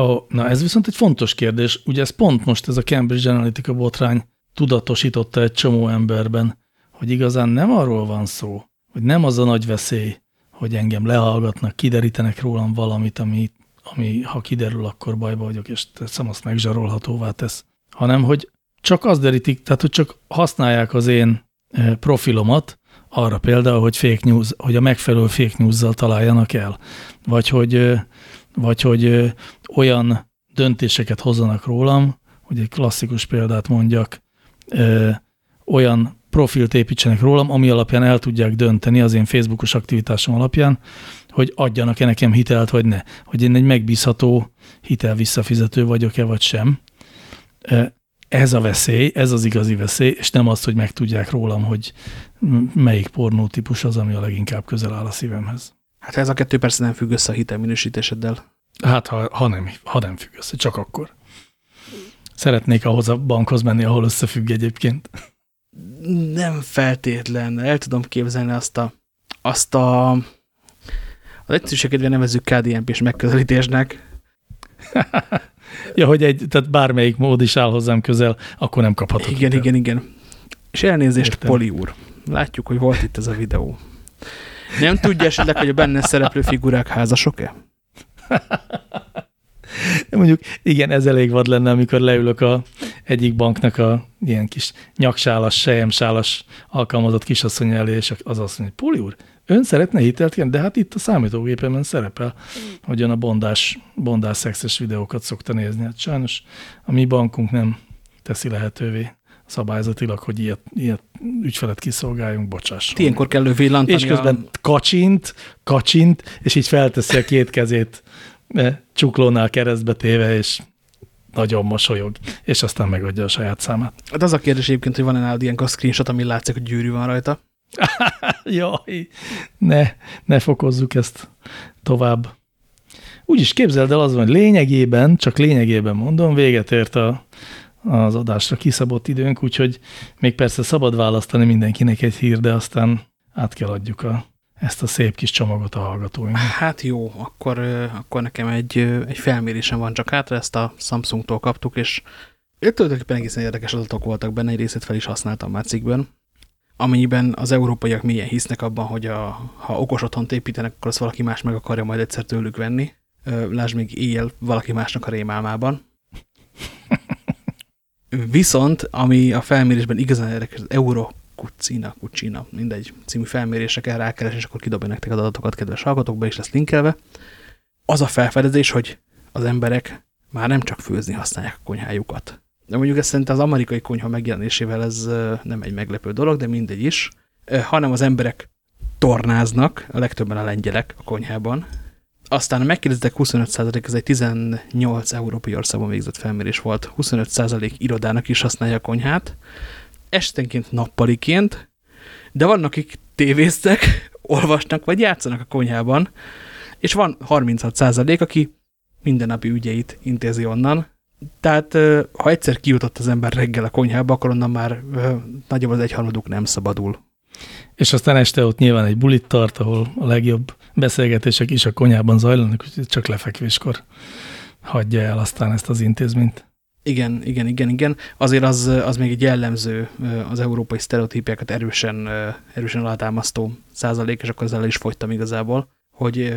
Ó, na ez viszont egy fontos kérdés. Ugye ez pont most ez a Cambridge Analytica botrány tudatosította egy csomó emberben, hogy igazán nem arról van szó, hogy nem az a nagy veszély, hogy engem lehallgatnak, kiderítenek rólam valamit, ami, ami ha kiderül, akkor bajba vagyok, és teszem azt megzsarolhatóvá tesz, hanem hogy csak az derítik, tehát hogy csak használják az én eh, profilomat, arra például, hogy fake news, hogy a megfelelő fake news-zal találjanak el, vagy hogy, vagy hogy olyan döntéseket hozzanak rólam, hogy egy klasszikus példát mondjak, ö, olyan profilt építsenek rólam, ami alapján el tudják dönteni az én Facebookos aktivitásom alapján, hogy adjanak-e nekem hitelt, vagy ne. Hogy én egy megbízható hitel visszafizető vagyok-e, vagy sem ez a veszély, ez az igazi veszély, és nem az, hogy megtudják rólam, hogy melyik pornó típus az, ami a leginkább közel áll a szívemhez. Hát ez a kettő persze nem függ össze a hitelminősítéseddel. Hát ha, ha, nem, ha nem függ össze, csak akkor. Szeretnék ahhoz a bankhoz menni, ahol összefügg egyébként. Nem feltétlen. El tudom képzelni azt a, azt a az egyszerűségedve nevezzük KDNP-s megközelítésnek. ja, hogy egy, tehát bármelyik mód is áll hozzám közel, akkor nem kaphatok. Igen, igen, igen. És elnézést, Értem. Poli úr. Látjuk, hogy volt itt ez a videó. Nem tudja esetleg, hogy a benne szereplő figurák házasok-e? Mondjuk igen, ez elég vad lenne, amikor leülök a egyik banknak a ilyen kis nyaksálas, sejemsálas alkalmazott kisasszony elé, és az azt mondja, Poli úr, ön szeretne hitelt kérni? De hát itt a számítógépemen szerepel, hogy ön a bondás, bondás szexes videókat szokta nézni. Hát sajnos a mi bankunk nem teszi lehetővé szabályzatilag, hogy ilyet, ilyet ügyfelet kiszolgáljunk, bocsáss. Ilyenkor kell villantani És közben a... kacsint, kacsint, és így felteszi a két kezét csuklónál keresztbe téve, és nagyon mosolyog, és aztán megadja a saját számát. Hát az a kérdés egyébként, hogy van-e nálad ilyen screenshot, ami látszik, hogy gyűrű van rajta? Jaj, ne, ne fokozzuk ezt tovább. Úgy is képzeld el, az van, lényegében, csak lényegében mondom, véget ért a, az adásra kiszabott időnk, úgyhogy még persze szabad választani mindenkinek egy hír, de aztán át kell adjuk a, ezt a szép kis csomagot a hallgatóinknak. Hát jó, akkor, akkor nekem egy, egy felmérésem van csak hátra, ezt a Samsungtól kaptuk, és tulajdonképpen egészen érdekes adatok voltak benne, egy részét fel is használtam már cikkben, amennyiben az európaiak milyen hisznek abban, hogy a, ha okos otthont építenek, akkor azt valaki más meg akarja majd egyszer tőlük venni. Lásd még éjjel valaki másnak a rémálmában. Viszont, ami a felmérésben igazán érdekes, az Euro Cucina, Cucina, mindegy című felmérésre kell rákeresni, és akkor kidobja nektek az adatokat, kedves hallgatókba, is lesz linkelve. Az a felfedezés, hogy az emberek már nem csak főzni használják a konyhájukat. De mondjuk ezt szerintem az amerikai konyha megjelenésével ez nem egy meglepő dolog, de mindegy is, hanem az emberek tornáznak, a legtöbben a lengyelek a konyhában. Aztán a megkérdeztek 25%, ez egy 18 európai országban végzett felmérés volt, 25% irodának is használja a konyhát, estenként nappaliként, de vannak, akik tévéztek, olvasnak vagy játszanak a konyhában, és van 36% aki mindennapi ügyeit intézi onnan. Tehát ha egyszer kijutott az ember reggel a konyhába, akkor onnan már nagyobb az egyharmaduk nem szabadul. És aztán este ott nyilván egy bulit tart, ahol a legjobb beszélgetések is a konyhában zajlanak, úgyhogy csak lefekvéskor hagyja el aztán ezt az intézményt. Igen, igen, igen, igen. Azért az, az még egy jellemző, az európai sztereotípiákat erősen, erősen alátámasztó százalék, és akkor ezzel is fogytam igazából, hogy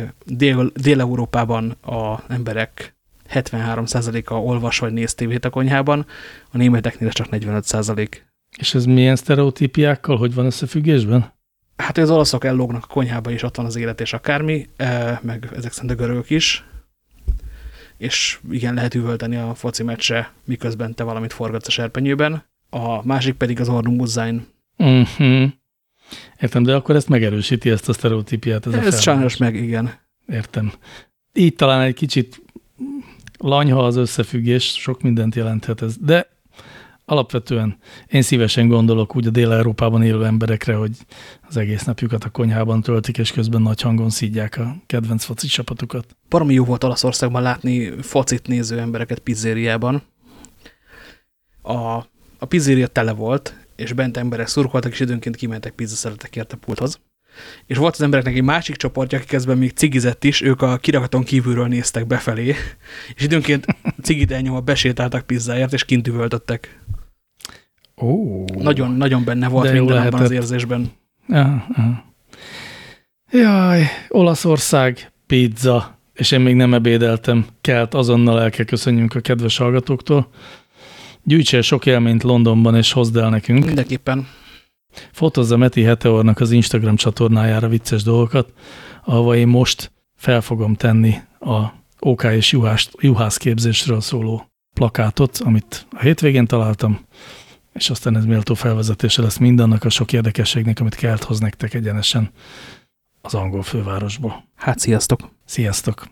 Dél-Európában Dél a emberek 73%-a olvas vagy néz tévét a konyhában, a németeknél csak 45%. És ez milyen sztereotípiákkal, hogy van összefüggésben? Hát az olaszok ellógnak a konyhába, és ott van az élet és akármi, meg ezek szerint a görögök is, és igen, lehet üvölteni a foci meccse, miközben te valamit forgatsz a serpenyőben. A másik pedig az Ornum. Mm -hmm. Értem, de akkor ezt megerősíti, ezt a sztereotípiát. Ez, ez sajnos meg, igen. Értem. Így talán egy kicsit lanyha az összefüggés, sok mindent jelenthet ez, de alapvetően én szívesen gondolok úgy a Dél-Európában élő emberekre, hogy az egész napjukat a konyhában töltik, és közben nagy hangon szídják a kedvenc foci csapatukat. Baromi jó volt Olaszországban látni focit néző embereket pizzériában. A, a pizzéria tele volt, és bent emberek szurkoltak, és időnként kimentek pizzaszeretekért a pulthoz. És volt az embereknek egy másik csoportja, akik ezben még cigizett is, ők a kirakaton kívülről néztek befelé, és időnként cigit elnyomva besétáltak pizzáért, és kint üvöltöttek. Ó, nagyon, nagyon benne volt minden abban az érzésben. Aha, aha. Jaj, Olaszország, pizza, és én még nem ebédeltem. Kelt azonnal el kell köszönjünk a kedves hallgatóktól. Gyűjtsél sok élményt Londonban, és hozd el nekünk. Mindenképpen. Fotózza Meti Heteornak az Instagram csatornájára vicces dolgokat, ahova én most fel fogom tenni a OK és juhász, juhász képzésről szóló plakátot, amit a hétvégén találtam, és aztán ez méltó felvezetése lesz mindannak a sok érdekességnek, amit kelt hoz nektek egyenesen az angol fővárosból. Hát sziasztok! Sziasztok!